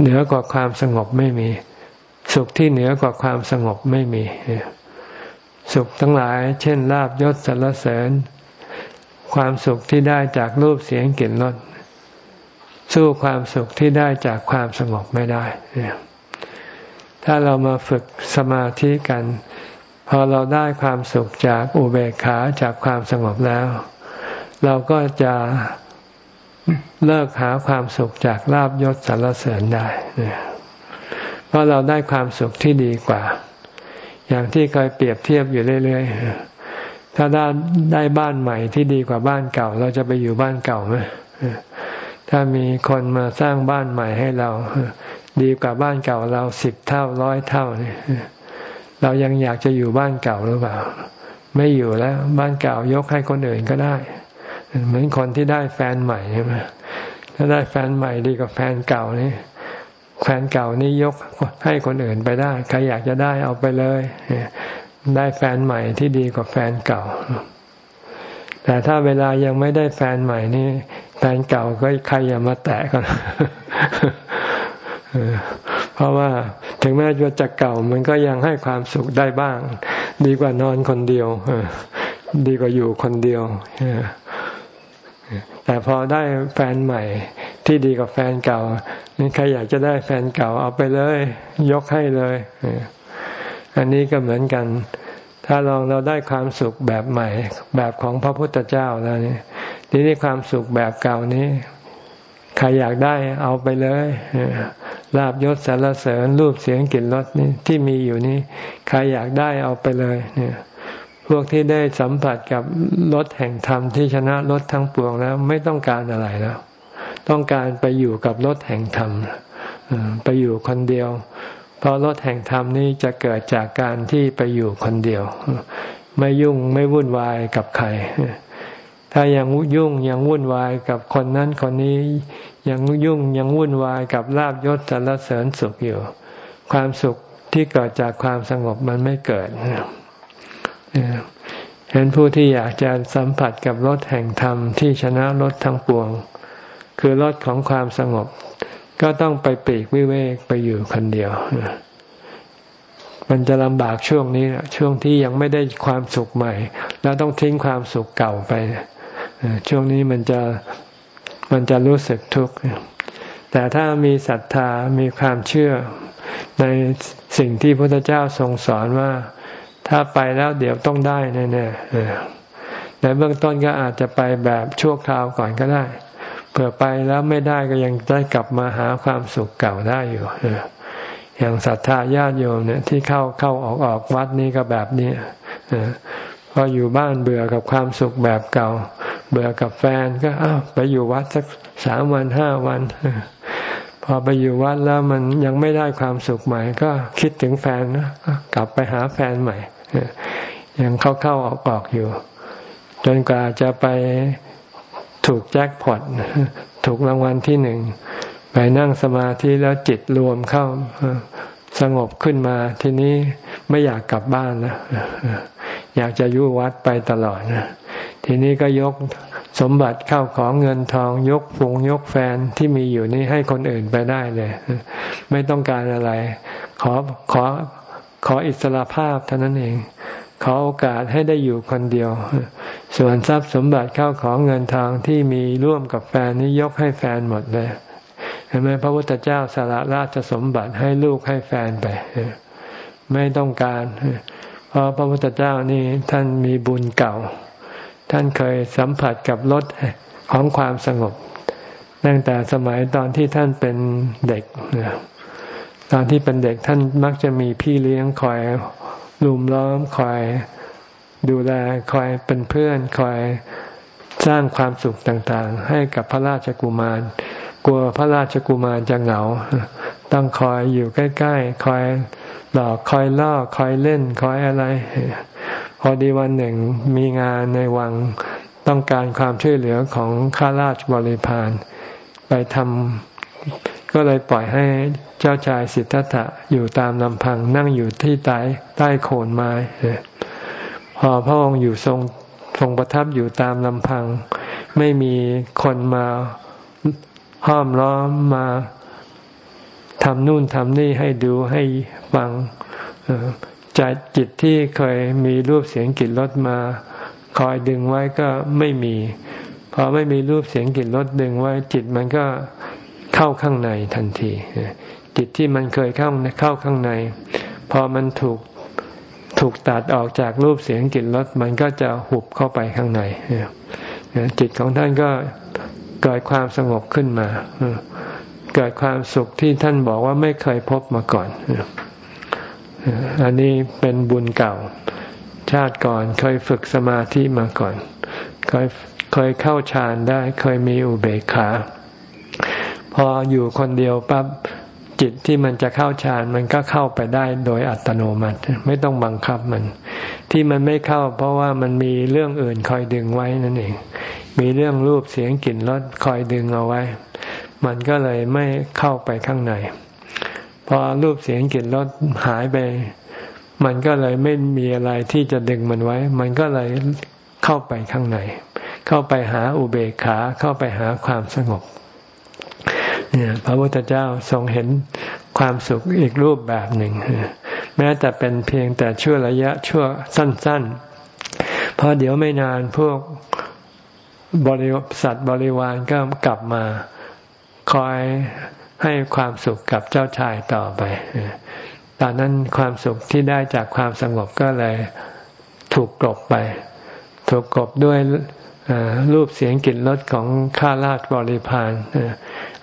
เหนือกว่าความสงบไม่มี สุขที่เหนือกว่าความสงบไม่มี สุขทั้งหลาย เช่นลาบยศสรรเสริญ ความสุขที่ได้จากรูปเสียงกลิ่นรส สู้ความสุขที่ได้จากความสงบไม่ได้ ถ้าเรามาฝึกสมาธิกัน พอเราได้ความสุขจากอุเบกขาจากความสงบแล้ว เราก็จะเลิกหาความสุขจากลาบยศสรรเสริญได้ เพราะเราได้ความสุขที่ดีกว่า อย่างที่เคยเปรียบเทียบอยู่เรื่อยๆ ถ้าได้ได้บ้านใหม่ที่ดีกว่าบ้านเก่า เราจะไปอยู่บ้านเก่าไหม ถ้ามีคนมาสร้างบ้านใหม่ให้เรา ดีกว่าบ้านเก่าเราสิบเท่าร้อยเท่าเนี่ยเรายังอยากจะอยู่บ้านเก่าหรือเปล่า ไม่อยู่แล้วบ้านเก่ายกให้คนอื่นก็ได้ เหมือนคนที่ได้แฟนใหม่ใช่ไหมถ้าได้แฟนใหม่ดีกว่าแฟนเก่านี่แฟนเก่านี่ยกให้คนอื่นไปได้ ใครอยากจะได้เอาไปเลย ได้แฟนใหม่ที่ดีกว่าแฟนเก่า แต่ถ้าเวลายังไม่ได้แฟนใหม่นี่ ฟนเก่าก็ใครอย่ามาแตะกันเพราะว่าถึงแม้จะเก่ามันก็ยังให้ความสุขได้บ้าง ดีกว่านอนคนเดียวดีกว่าอยู่คนเดียวแต่พอได้แฟนใหม่ที่ดีกว่าแฟนเก่านี่ใครอยากจะได้แฟนเก่าเอาไปเลย ยกให้เลยอันนี้ก็เหมือนกัน ถ้าลองเราได้ความสุขแบบใหม่ แบบของพระพุทธเจ้าแล้วนี่ ทีนี้ความสุขแบบเก่านี้ ใครอยากได้เอาไปเลยลาบยศสารเสริญรูปเสียงกลิ่นรสนี่ที่มีอยู่นี้ ใครอยากได้เอาไปเลย เนี่ย พวกที่ได้สัมผัสกับรถแห่งธรรมที่ชนะรถทั้งปวงแล้ว ไม่ต้องการอะไรแล้ว ต้องการไปอยู่กับรถแห่งธรรมไปอยู่คนเดียว เพราะรถแห่งธรรมนี้จะเกิดจากการที่ไปอยู่คนเดียว ไม่ยุ่งไม่วุ่นวายกับใคร ถ้ายังยุ่งยังวุ่นวายกับคนนั้นคนนี้ยังยุ่งยังวุ่นวายกับลาบยศสรรเสริญสุขอยู่ ความสุขที่เกิดจากความสงบมันไม่เกิดเห็นผู้ที่อยากจะสัมผัสกับรถแห่งธรรมที่ชนะรถทั้งปวง คือรถของความสงบ ก็ต้องไปปีกวิเวกไปอยู่คนเดียวมันจะลำบากช่วงนี้ช่วงที่ยังไม่ได้ความสุขใหม่ แล้วต้องทิ้งความสุขเก่าไป ช่วงนี้มันจะมันจะรู้สึกทุกข์ แต่ถ้ามีศรัทธามีความเชื่อในสิ่งที่พระพุทธเจ้าทรงสอนว่า ถ้าไปแล้วเดี๋ยวต้องได้แน่ๆในเบื้องต้นก็อาจจะไปแบบชั่วคราวก่อนก็ได้เผื่อไปแล้วไม่ได้ก็ยังได้กลับมาหาความสุขเก่าได้อยู่อย่างศรัทธาญาติโยมเนี่ยที่เข้าเข้าออกออกวัดนี้ก็แบบนี้ พออยู่บ้านเบื่อกับความสุขแบบเก่า เบื่อกับแฟนก็อ้าวไปอยู่วัดสักสามวันห้าวัน พอไปอยู่วัดแล้วมันยังไม่ได้ความสุขใหม่ ก็คิดถึงแฟนนะกลับไปหาแฟนใหม่ยังเข้าเข้าออกออกอยู่ จนกว่าจะไปถูกแจ็คพอตถูกรางวัลที่หนึ่งไปนั่งสมาธิแล้วจิตรวมเข้าสงบขึ้นมาทีนี้ไม่อยากกลับบ้านนะ อยากจะอยู่วัดไปตลอดนะทีนี้ก็ยกสมบัติเข้าของเงินทองยกฟงยกแฟนที่มีอยู่นี้ให้คนอื่นไปได้เลย ไม่ต้องการอะไร ขอขอขออิสระภาพเท่านั้นเอง ขอโอกาสให้ได้อยู่คนเดียว ส่วนทรัพย์สมบัติเข้าของเงินทองที่มีร่วมกับแฟนนี้ยกให้แฟนหมดเลยเห็นไหมพระพุทธเจ้าสละราชสมบัติให้ลูกให้แฟนไป ไม่ต้องการ เพราะพระพุทธเจ้านี่ท่านมีบุญเก่า ท่านเคยสัมผัสกับรสของความสงบ ตั้งแต่สมัยตอนที่ท่านเป็นเด็ก ตอนที่เป็นเด็กท่านมักจะมีพี่เลี้ยงคอยลุมล้อมคอยดูแลคอยเป็นเพื่อนคอยสร้างความสุขต่างๆ ให้กับพระราชกุมาร กลัวพระราชกุมารจะเหงา ต้องคอยอยู่ใกล้ๆ คอยหลอกคอยล่อคอยเล่นคอยอะไร พอดีวันหนึ่งมีงานในวังต้องการความช่วยเหลือของข้าราชบริพารไปทำก็เลยปล่อยให้เจ้าชายสิทธัตถะอยู่ตามลำพังนั่งอยู่ที่ใต้ใต้โคนไม้ พอพระองค์อยู่ทรงทรงประทับอยู่ตามลำพัง ไม่มีคนมาห้อมล้อมมา ทำนู่นทำนี่ให้ดูให้ฟังใจจิตที่เคยมีรูปเสียงกลิ่นรสมา คอยดึงไว้ก็ไม่มีพอไม่มีรูปเสียงกลิ่นรสดึงไว้ จิตมันก็เข้าข้างในทันที จิตที่มันเคยเข้าเข้าข้างใน พอมันถูกถูกตัดออกจากรูปเสียงกลิ่นรสมันก็จะหุบเข้าไปข้างในจิตของท่านก็เกิดความสงบขึ้นมา เกิดความสุขที่ท่านบอกว่าไม่เคยพบมาก่อน อันนี้เป็นบุญเก่า ชาติก่อนเคยฝึกสมาธิมาก่อน เคยเคยเข้าฌานได้ เคยมีอุเบกขา พออยู่คนเดียวปั๊บจิตที่มันจะเข้าฌานมันก็เข้าไปได้โดยอัตโนมัติ ไม่ต้องบังคับมัน ที่มันไม่เข้า เพราะว่ามันมีเรื่องอื่นคอยดึงไว้นั่นเอง มีเรื่องรูปเสียงกลิ่นรสคอยดึงเอาไว้ มันก็เลยไม่เข้าไปข้างใน พอรูปเสียงกลิ่นรสหายไป มันก็เลยไม่มีอะไรที่จะดึงมันไว้ มันก็เลยเข้าไปข้างใน เข้าไปหาอุเบกขาเข้าไปหาความสงบเนี่ยพระพุทธเจ้าทรงเห็นความสุขอีกรูปแบบหนึ่ง แม้แต่เป็นเพียงแต่ชั่วระยะชั่วสั้นๆพอเดี๋ยวไม่นานพวกบริษัทบริวารก็กลับมา คอยให้ความสุขกับเจ้าชายต่อไป ตอนนั้นความสุขที่ได้จากความสงบก็เลยถูกกลบไป ถูกกลบด้วยรูปเสียงกลิ่นรสของข้าราชบริพาร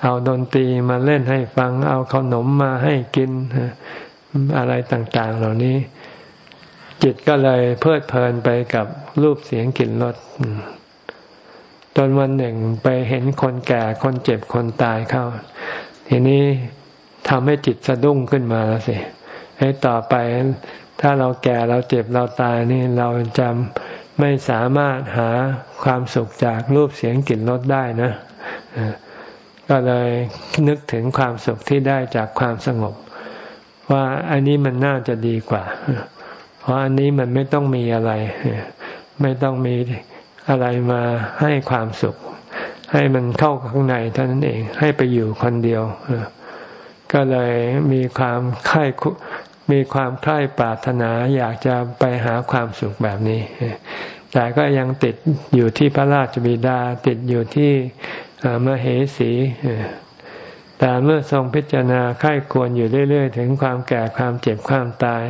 เอาดนตรีมาเล่นให้ฟัง เอาขนมมาให้กินอะไรต่างๆ เหล่านี้ จิตก็เลยเพลิดเพลินไปกับรูปเสียงกลิ่นรส จนวันหนึ่งไปเห็นคนแก่คนเจ็บคนตายเข้า ทีนี้ทำให้จิตสะดุ้งขึ้นมาแล้วสิให้ต่อไปถ้าเราแก่เราเจ็บเราตายนี่เราจะไม่สามารถหาความสุขจากรูปเสียงกลิ่นรสได้นะก็เลยนึกถึงความสุขที่ได้จากความสงบ ว่าอันนี้มันน่าจะดีกว่า เพราะอันนี้มันไม่ต้องมีอะไร ไม่ต้องมี อะไรมาให้ความสุข ให้มันเข้าข้างในเท่านั้นเองให้ไปอยู่คนเดียว ก็เลยมีความใคร่มีความใคร่ปรารถนาอยากจะไปหาความสุขแบบนี้ แต่ก็ยังติดอยู่ที่พระราชบิดาติดอยู่ที่มเหสี แต่เมื่อทรงพิจารณาไข้ควรอยู่เรื่อย ๆ ถึงความแก่ความเจ็บความตาย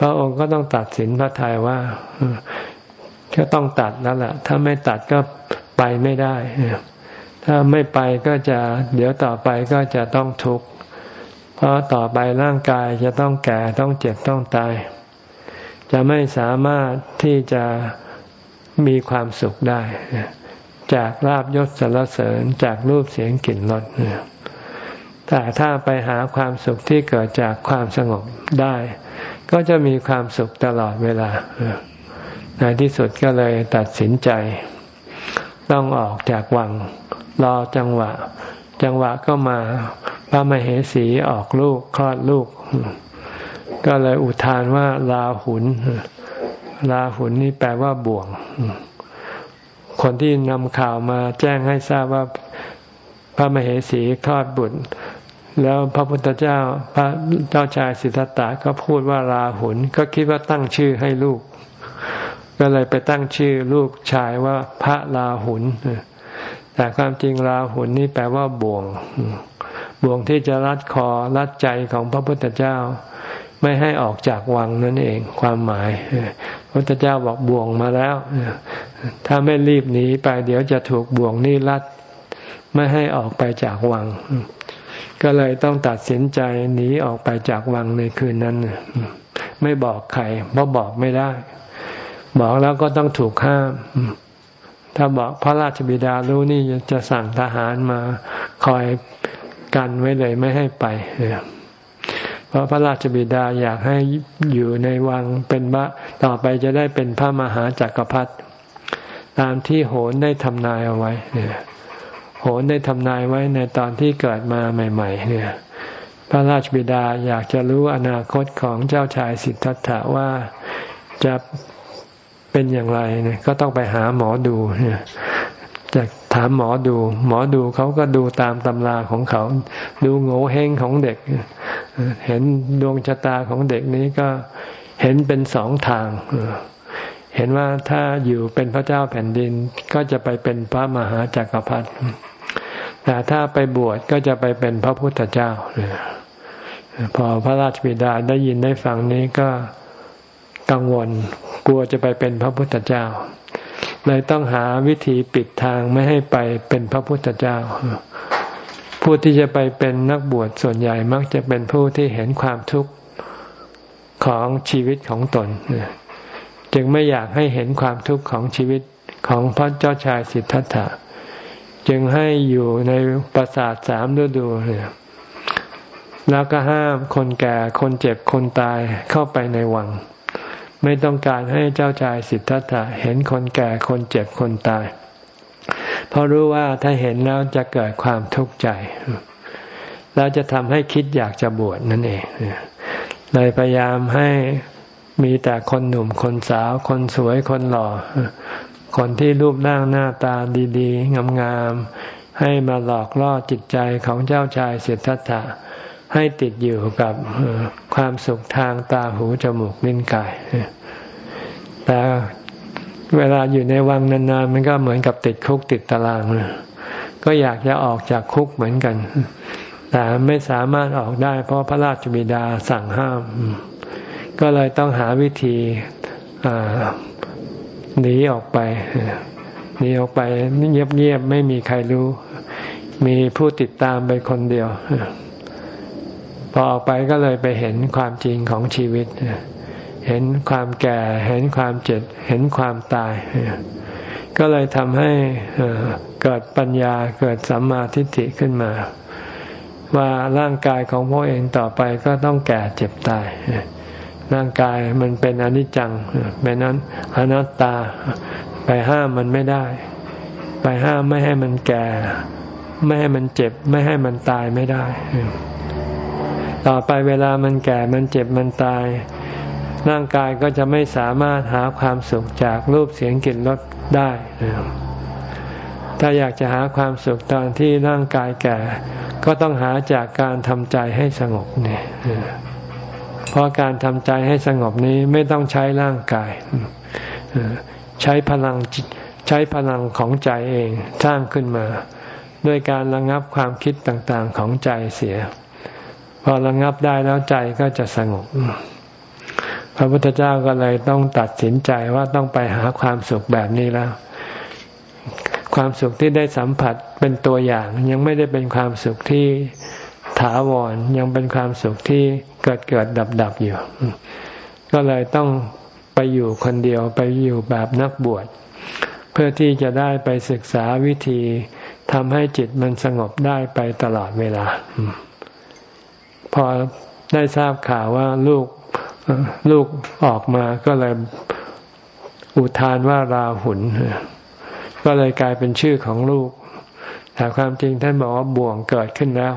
พระองค์ก็ต้องตัดสินพระทัยว่า ก็ต้องตัดแล้วล่ะ ถ้าไม่ตัดก็ไปไม่ได้ ถ้าไม่ไปก็จะเดี๋ยวต่อไปก็จะต้องทุกข์ เพราะต่อไปร่างกายจะต้องแก่ต้องเจ็บต้องตาย จะไม่สามารถที่จะมีความสุขได้ จากลาบยศสรรเสริญจากรูปเสียงกลิ่นรสแต่ถ้าไปหาความสุขที่เกิดจากความสงบได้ ก็จะมีความสุขตลอดเวลา ในที่สุดก็เลยตัดสินใจ ต้องออกจากวัง รอจังหวะ จังหวะก็มาพระมเหสีออกลูกคลอดลูก ก็เลยอุทานว่าลาหุนลาหุนนี่แปลว่าบ่วง คนที่นำข่าวมาแจ้งให้ทราบว่าพระมเหสีคลอดบุตร แล้วพระพุทธเจ้า พระเจ้าชายสิทธัตถะก็พูดว่าลาหุนก็คิดว่าตั้งชื่อให้ลูก ก็เลยไปตั้งชื่อลูกชายว่าพระลาหุนแต่ความจริงลาหุนนี่แปลว่าบ่วง บ่วงที่จะรัดคอรัดใจของพระพุทธเจ้า ไม่ให้ออกจากวังนั่นเอง ความหมายพระพุทธเจ้าบอกบ่วงมาแล้ว ถ้าไม่รีบหนีไป เดี๋ยวจะถูกบ่วงนี่รัด ไม่ให้ออกไปจากวัง ก็เลยต้องตัดสินใจหนีออกไปจากวังในคืนนั้น ไม่บอกใครเพราะบอกไม่ได้ บอกแล้วก็ต้องถูกห้าม ถ้าบอกพระราชบิดารู้นี่จะสั่งทหารมาคอยกันไว้เลยไม่ให้ไปเพราะพระราชบิดาอยากให้อยู่ในวังเป็นบะต่อไปจะได้เป็นพระมหาจักรพรรดิตามที่โหนได้ทำนายเอาไว้เนี่ยโหนได้ทำนายไว้ในตอนที่เกิดมาใหม่ ๆ เนี่ย พระราชบิดาอยากจะรู้อนาคตของเจ้าชายสิทธัตถะว่าจะ เป็นอย่างไรเนี่ยก็ต้องไปหาหมอดูเนี่ยจะถามหมอดู หมอดูเขาก็ดูตามตำราของเขา ดูโง่เฮงของเด็ก เห็นดวงชะตาของเด็กนี้ก็เห็นเป็นสองทางเห็นว่าถ้าอยู่เป็นพระเจ้าแผ่นดินก็จะไปเป็นพระมหาจักรพรรดิแต่ถ้าไปบวชก็จะไปเป็นพระพุทธเจ้าพอพระราชบิดาได้ยินได้ฟังนี้ก็ กังวล กลัวจะไปเป็นพระพุทธเจ้า เลยต้องหาวิธีปิดทางไม่ให้ไปเป็นพระพุทธเจ้า ผู้ที่จะไปเป็นนักบวชส่วนใหญ่มักจะเป็นผู้ที่เห็นความทุกข์ของชีวิตของตน จึงไม่อยากให้เห็นความทุกข์ของชีวิตของพระเจ้าชายสิทธัตถะ จึงให้อยู่ในปราสาทสามฤดูเนี่ยแล้วก็ห้ามคนแก่คนเจ็บคนตายเข้าไปในวัง ไม่ต้องการให้เจ้าชายสิทธัตถะเห็นคนแก่คนเจ็บคนตาย เพราะรู้ว่าถ้าเห็นแล้วจะเกิดความทุกข์ใจแล้วจะทำให้คิดอยากจะบวชนั่นเองเลยพยายามให้มีแต่คนหนุ่มคนสาว คนสวยคนหล่อ คนที่รูปร่างหน้าตาดีๆงามๆให้มาหลอกล่อจิตใจของเจ้าชายสิทธัตถะ ให้ติดอยู่กับความสุขทางตาหูจมูกลิ้นกาย แต่เวลาอยู่ในวังนานๆ มันก็เหมือนกับติดคุกติดตารางก็อยากจะออกจากคุกเหมือนกัน แต่ไม่สามารถออกได้ เพราะพระราชบิดาสั่งห้าม ก็เลยต้องหาวิธีหนีออกไปหนีออกไปเงียบๆไม่มีใครรู้ มีผู้ติดตามไปคนเดียว พอออกไปก็เลยไปเห็นความจริงของชีวิต เห็นความแก่ เห็นความเจ็บ เห็นความตาย ก็เลยทำให้เกิดปัญญาเกิดสัมมาทิฏฐิขึ้นมา ว่าร่างกายของพวกเองต่อไปก็ต้องแก่เจ็บตาย ร่างกายมันเป็นอนิจจังเป็นนั้นอนัตตา ไปห้ามมันไม่ได้ ไปห้ามไม่ให้มันแก่ ไม่ให้มันเจ็บ ไม่ให้มันตายไม่ได้ ต่อไปเวลามันแก่มันเจ็บมันตาย ร่างกายก็จะไม่สามารถหาความสุขจากรูปเสียงกลิ่นรสได้ ถ้าอยากจะหาความสุขตอนที่ร่างกายแก่ ก็ต้องหาจากการทำใจให้สงบเนี่ยเพราะการทำใจให้สงบนี้ไม่ต้องใช้ร่างกาย ใช้พลังใช้พลังของใจเองสร้างขึ้นมา ด้วยการระงับความคิดต่างๆของใจเสีย อระงับได้แล้วใจก็จะสงบ พระพุทธเจ้าก็เลยต้องตัดสินใจว่าต้องไปหาความสุขแบบนี้แล้ว ความสุขที่ได้สัมผัสเป็นตัวอย่าง ยังไม่ได้เป็นความสุขที่ถาวรยังเป็นความสุขที่เกิดเกิดดับดับอยู่ ก็เลยต้องไปอยู่คนเดียวไปอยู่แบบนักบวช เพื่อที่จะได้ไปศึกษาวิธีทำให้จิตมันสงบได้ไปตลอดเวลา พอได้ทราบข่าวว่าลูกลูกออกมาก็เลยอุทานว่าราหุนก็เลยกลายเป็นชื่อของลูก แต่ความจริงท่านบอกว่าบ่วงเกิดขึ้นแล้ว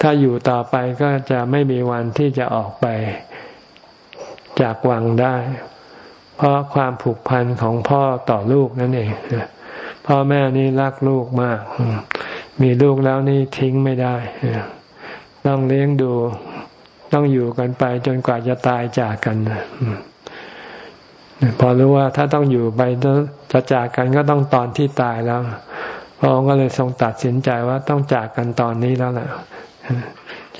ถ้าอยู่ต่อไปก็จะไม่มีวันที่จะออกไปจากวังได้ เพราะความผูกพันของพ่อต่อลูกนั่นเองพ่อแม่นี่รักลูกมาก มีลูกแล้วนี่ทิ้งไม่ได้ ต้องเลี้ยงดู ต้องอยู่กันไปจนกว่าจะตายจากกันพอรู้ว่าถ้าต้องอยู่ไปจะจากกันก็ต้องตอนที่ตายแล้วพระองค์ก็เลยทรงตัดสินใจว่าต้องจากกันตอนนี้แล้วแหละ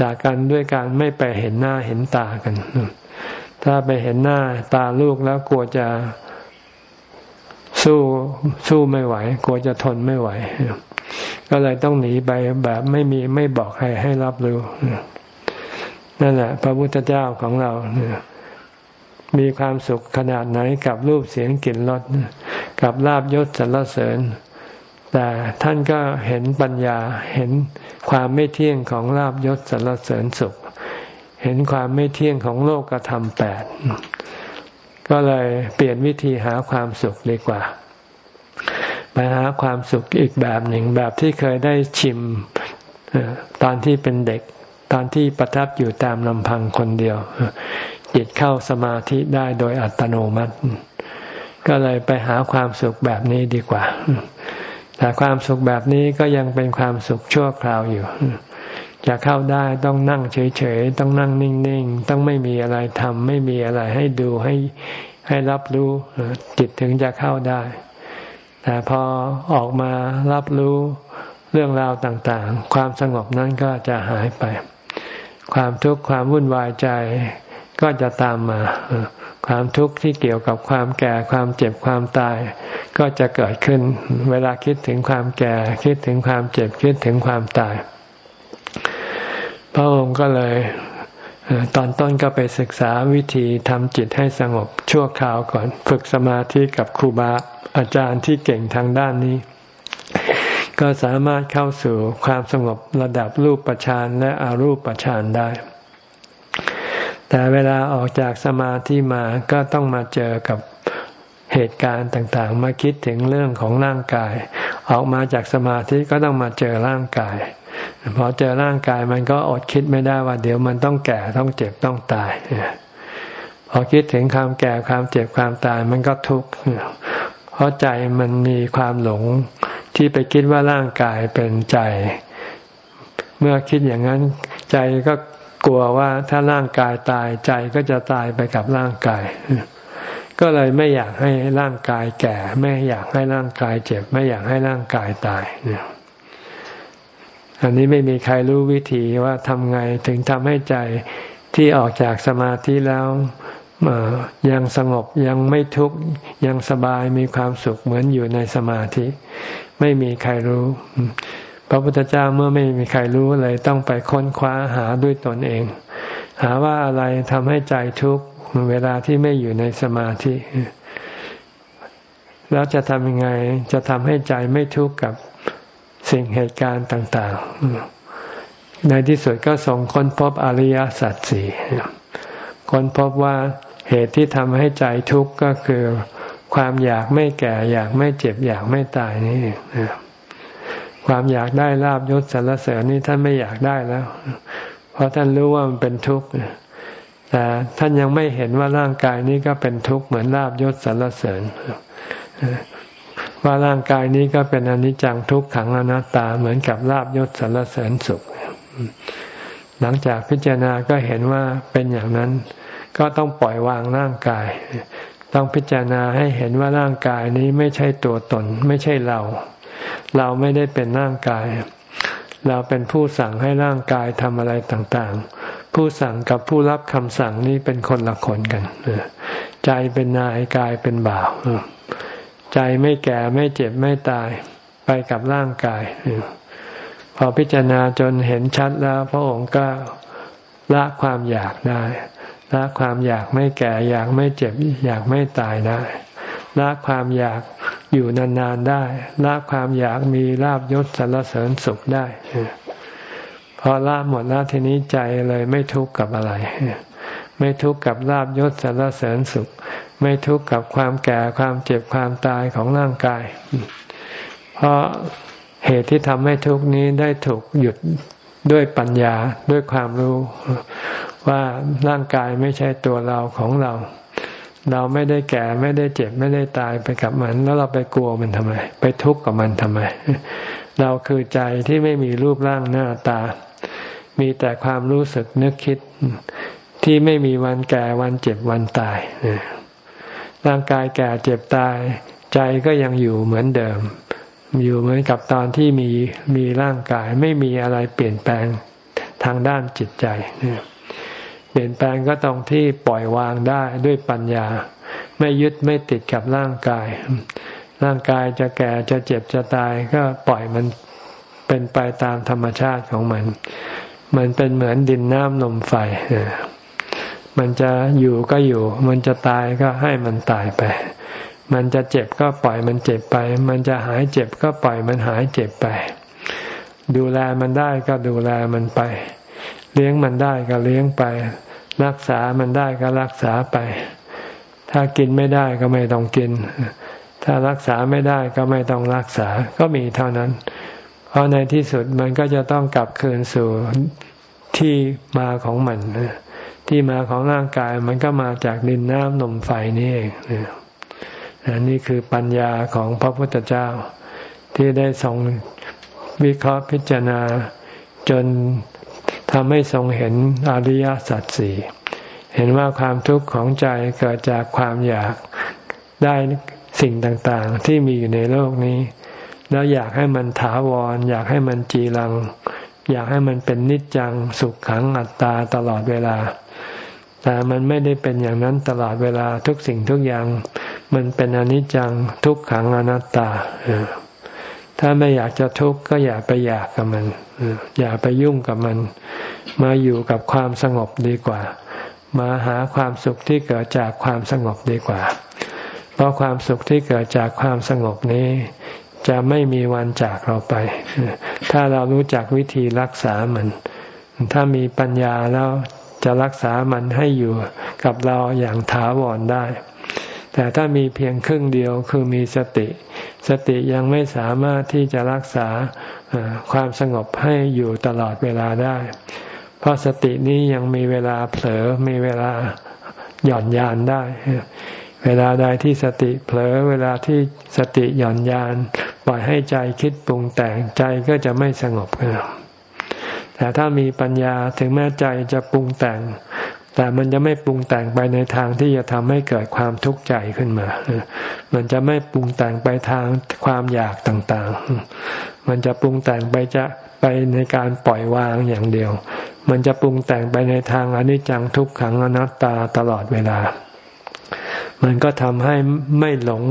จากกันด้วยการไม่ไปเห็นหน้าเห็นตากัน ถ้าไปเห็นหน้าตาลูกแล้วกลัวจะสู้สู้ไม่ไหว กลัวจะทนไม่ไหว ก็เลยต้องหนีไปแบบไม่มีไม่บอกให้ให้รับรู้นั่นแหละ พระพุทธเจ้าของเรามีความสุขขนาดไหนกับรูปเสียงกลิ่นรสกับลาบยศสรรเสริญ แต่ท่านก็เห็นปัญญาเห็นความไม่เที่ยงของลาบยศสรรเสริญสุข เห็นความไม่เที่ยงของโลกธรรมแปดก็เลยเปลี่ยนวิธีหาความสุขดีกว่า ไปหาความสุขอีกแบบหนึ่งแบบที่เคยได้ชิมตอนที่เป็นเด็ก ตอนที่ประทับอยู่ตามลำพังคนเดียว จิตเข้าสมาธิได้โดยอัตโนมัติ ก็เลยไปหาความสุขแบบนี้ดีกว่า แต่ความสุขแบบนี้ก็ยังเป็นความสุขชั่วคราวอยู่จะเข้าได้ต้องนั่งเฉยๆ ต้องนั่งนิ่งๆ ต้องไม่มีอะไรทำไม่มีอะไรให้ดูให้ให้รับรู้จิตถึงจะเข้าได้ แต่พอออกมารับรู้เรื่องราวต่างๆ ความสงบนั้นก็จะหายไป ความทุกข์ความวุ่นวายใจก็จะตามมา ความทุกข์ที่เกี่ยวกับความแก่ความเจ็บความตาย ก็จะเกิดขึ้น เวลาคิดถึงความแก่ คิดถึงความเจ็บคิดถึงความตาย พระองค์ก็เลย ตอนต้นก็ไปศึกษาวิธีทำจิตให้สงบชั่วคราวก่อน ฝึกสมาธิกับครูบาอาจารย์ที่เก่งทางด้านนี้ ก็สามารถเข้าสู่ความสงบระดับรูปปฌานและอรูปฌานได้ แต่เวลาออกจากสมาธิมาก็ต้องมาเจอกับเหตุการณ์ต่างๆ มาคิดถึงเรื่องของร่างกาย ออกมาจากสมาธิก็ต้องมาเจอร่างกาย พอเจอร่างกายมันก็อดคิดไม่ได้ว่า เดี๋ยวมันต้องแก่ต้องเจ็บต้องตายพอคิดถึงความแก่ความเจ็บความตายมันก็ทุกข์เพราะใจมันมีความหลงที่ไปคิดว่าร่างกายเป็นใจ เมื่อคิดอย่างนั้น ใจก็กลัวว่าถ้าร่างกายตายใจก็จะตายไปกับร่างกาย ก็เลยไม่อยากให้ร่างกายแก่ ไม่อยากให้ร่างกายเจ็บ ไม่อยากให้ร่างกายตายเนี่ย อันนี้ไม่มีใครรู้วิธีว่าทำไงถึงทำให้ใจที่ออกจากสมาธิแล้วยังสงบยังไม่ทุกข์ยังสบายมีความสุขเหมือนอยู่ในสมาธิ ไม่มีใครรู้ พระพุทธเจ้าเมื่อไม่มีใครรู้เลยต้องไปค้นคว้าหาด้วยตนเอง หาว่าอะไรทำให้ใจทุกข์เวลาที่ไม่อยู่ในสมาธิ แล้วจะทำยังไงจะทำให้ใจไม่ทุกข์กับ สิ่งเหตุการณ์ต่างๆ ในที่สุดก็ส่งค้นพบอริยสัจสี่ค้นพบว่าเหตุที่ทำให้ใจทุกข์ก็คือ ความอยากไม่แก่ อยากไม่เจ็บ อยากไม่ตายนี่ความอยากได้ลาบยศสรรเสริญนี่ท่านไม่อยากได้แล้ว เพราะท่านรู้ว่ามันเป็นทุกข์แต่ท่านยังไม่เห็นว่าร่างกายนี้ก็เป็นทุกข์เหมือนลาบยศสรรเสริญ ว่าร่างกายนี้ก็เป็นอนิจจังทุกขังอนัตตาเหมือนกับลาบยศสรรเสริญสุข หลังจากพิจารณาก็เห็นว่าเป็นอย่างนั้น ก็ต้องปล่อยวางร่างกาย ต้องพิจารณาให้เห็นว่าร่างกายนี้ไม่ใช่ตัวตน ไม่ใช่เรา เราไม่ได้เป็นร่างกาย เราเป็นผู้สั่งให้ร่างกายทำอะไรต่างๆ ผู้สั่งกับผู้รับคำสั่งนี้เป็นคนละคนกันใจเป็นนายกายเป็นบ่าว ใจไม่แก่ไม่เจ็บไม่ตายไปกับร่างกาย พอพิจารณาจนเห็นชัดแล้ว พระองค์ก็ละความอยากได้ละความอยากไม่แก่อยากไม่เจ็บอยากไม่ตายได้ละความอยากอยู่นานๆได้ละความอยากมีลาบยศสรรเสริญสุขได้พอละหมดแล้วทีนี้ใจเลยไม่ทุกข์กับอะไร ไม่ทุกข์กับลาบยศสรรเสริญสุข ไม่ทุกข์กับความแก่ความเจ็บความตายของร่างกาย เพราะเหตุที่ทำให้ทุกข์นี้ได้ถูกหยุดด้วยปัญญาด้วยความรู้ว่าร่างกายไม่ใช่ตัวเราของเรา เราไม่ได้แก่ไม่ได้เจ็บไม่ได้ตายไปกับมัน แล้วเราไปกลัวมันทำไม ไปทุกข์กับมันทำไม เราคือใจที่ไม่มีรูปร่างหน้าตา มีแต่ความรู้สึกนึกคิดที่ไม่มีวันแก่วันเจ็บวันตาย ร่างกายแก่เจ็บตาย ใจก็ยังอยู่เหมือนเดิม อยู่เหมือนกับตอนที่มีมีร่างกายไม่มีอะไรเปลี่ยนแปลงทางด้านจิตใจ เปลี่ยนแปลงก็ตรงที่ปล่อยวางได้ด้วยปัญญา ไม่ยึดไม่ติดกับร่างกาย ร่างกายจะแก่จะเจ็บจะตายก็ปล่อยมันเป็นไปตามธรรมชาติของมัน มันเป็นเหมือนดินน้ำลมไฟ มันจะอยู่ก็อยู่ มันจะตายก็ให้มันตายไป มันจะเจ็บก็ปล่อยมันเจ็บไป มันจะหายเจ็บก็ปล่อยมันหายเจ็บไป ดูแลมันได้ก็ดูแลมันไป เลี้ยงมันได้ก็เลี้ยงไป รักษามันได้ก็รักษาไป ถ้ากินไม่ได้ก็ไม่ต้องกิน ถ้ารักษาไม่ได้ก็ไม่ต้องรักษา ก็มีเท่านั้น เพราะในที่สุดมันก็จะต้องกลับคืนสู่ที่มาของมัน ที่มาของร่างกายมันก็มาจากดินน้ำนมไฟนี่เองนี่คือปัญญาของพระพุทธเจ้า ที่ได้ทรงวิเคราะห์พิจารณาจนทำให้ทรงเห็นอริยสัจสี่เห็นว่าความทุกข์ของใจเกิดจากความอยากได้สิ่งต่างๆ ที่มีอยู่ในโลกนี้ แล้วอยากให้มันถาวร อยากให้มันจีรัง อยากให้มันเป็นนิจจังสุขขังอัตตาตลอดเวลา แต่มันไม่ได้เป็นอย่างนั้นตลอดเวลาทุกสิ่งทุกอย่าง มันเป็นอนิจจังทุกขังอนัตตาถ้าไม่อยากจะทุกข์ก็อย่าไปอยากกับมันอย่าไปยุ่งกับมัน มาอยู่กับความสงบดีกว่า มาหาความสุขที่เกิดจากความสงบดีกว่า เพราะความสุขที่เกิดจากความสงบนี้ จะไม่มีวันจากเราไป ถ้าเรารู้จักวิธีรักษามัน ถ้ามีปัญญาแล้ว จะรักษามันให้อยู่กับเราอย่างถาวรได้ แต่ถ้ามีเพียงครึ่งเดียวคือมีสติ สติยังไม่สามารถที่จะรักษาความสงบให้อยู่ตลอดเวลาได้ เพราะสตินี้ยังมีเวลาเผลอมีเวลาหย่อนยานได้ เวลาใดที่สติเผลอเวลาที่สติหย่อนยาน ปล่อยให้ใจคิดปรุงแต่งใจก็จะไม่สงบ แต่ถ้ามีปัญญาถึงแม้ใจจะปรุงแต่ง แต่มันจะไม่ปรุงแต่งไปในทางที่จะทำให้เกิดความทุกข์ใจขึ้นมา มันจะไม่ปรุงแต่งไปทางความอยากต่างๆ มันจะปรุงแต่งไปจะไปในการปล่อยวางอย่างเดียว มันจะปรุงแต่งไปในทางอนิจจังทุกขังอนัตตาตลอดเวลา มันก็ทำให้ไม่หลง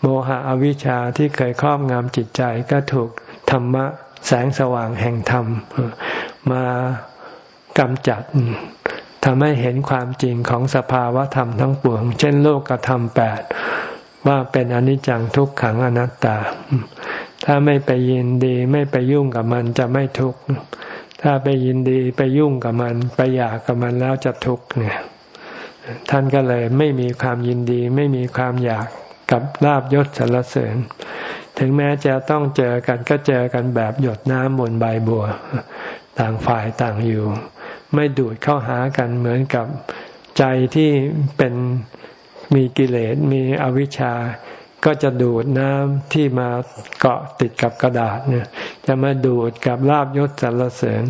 โมหะอวิชชาที่เคยครอบงำจิตใจก็ถูกธรรมะ แสงสว่างแห่งธรรม มากำจัดทำให้เห็นความจริงของสภาวะธรรมทั้งปวง เช่นโลกธรรมแปดว่าเป็นอนิจจังทุกขังอนัตตา ถ้าไม่ไปยินดีไม่ไปยุ่งกับมันจะไม่ทุกข์ถ้าไปยินดีไปยุ่งกับมัน ไปอยากกับมันแล้วจะทุกข์เนี่ยท่านก็เลยไม่มีความยินดี ไม่มีความอยากกับลาบยศสรรเสริญ ถึงแม้จะต้องเจอกันก็เจอกันแบบหยดน้ำบนใบบัว ต่างฝ่ายต่างอยู่ ไม่ดูดเข้าหากันเหมือนกับใจที่เป็นมีกิเลสมีอวิชชา ก็จะดูดน้ำที่มาเกาะติดกับกระดาษเนี่ย จะมาดูดกับลาบยศสรรเสริญ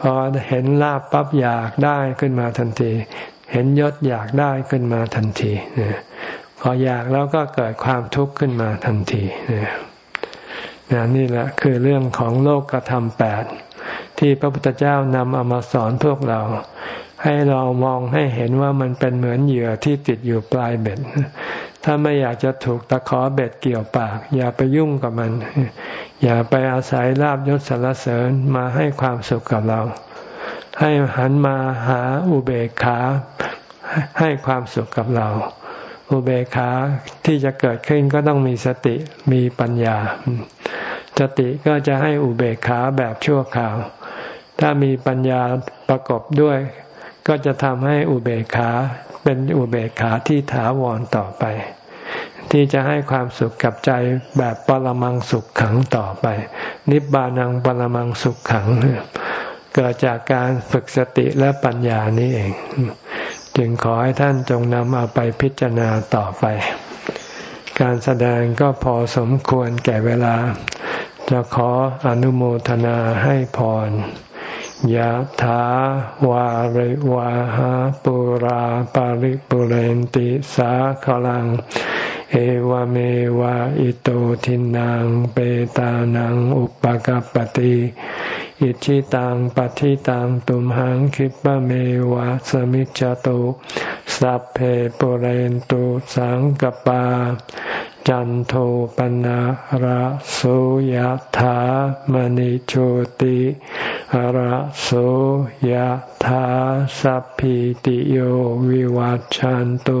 พอเห็นลาบปั๊บอยากได้ขึ้นมาทันที เห็นยศอยากได้ขึ้นมาทันทีเนี่ย พออยากแล้วก็เกิดความทุกข์ขึ้นมาทันทีนี่นี่แหละคือเรื่องของโลกกระทำแปดที่พระพุทธเจ้านำเอามาสอนพวกเรา ให้เรามองให้เห็นว่ามันเป็นเหมือนเหยื่อที่ติดอยู่ปลายเบ็ด ถ้าไม่อยากจะถูกตะขอเบ็ดเกี่ยวปาก อย่าไปยุ่งกับมัน อย่าไปอาศัยลาบยศสารเสริญมาให้ความสุขกับเรา ให้หันมาหาอุเบกขาให้ความสุขกับเรา อุเบกขาที่จะเกิดขึ้นก็ต้องมีสติมีปัญญา สติก็จะให้อุเบกขาแบบชั่วคราว ถ้ามีปัญญาประกอบด้วย ก็จะทำให้อุเบกขาเป็นอุเบกขาที่ถาวรต่อไป ที่จะให้ความสุขกับใจแบบปรมังสุขขังต่อไป นิบานังปรมังสุขขังเกิดจากการฝึกสติและปัญญานี้เอง จึงขอให้ท่านจงนำเอาไปพิจารณาต่อไป การแสดงก็พอสมควรแก่เวลา จะขออนุโมทนาให้พรยะถาวาริวาหาปุราปาริปุเรนติสาขลัง เอวเมวะอิโตทินังเปตานังอุปกัปติอิชิตังปฏิตังตุมหังคิปะเมวะสมิจจตุสัพเพปุเรนตุสังกปา จันโทปนะระโสยธามณิโชติระโสยธาสัพพิติโยวิวัจจันตุ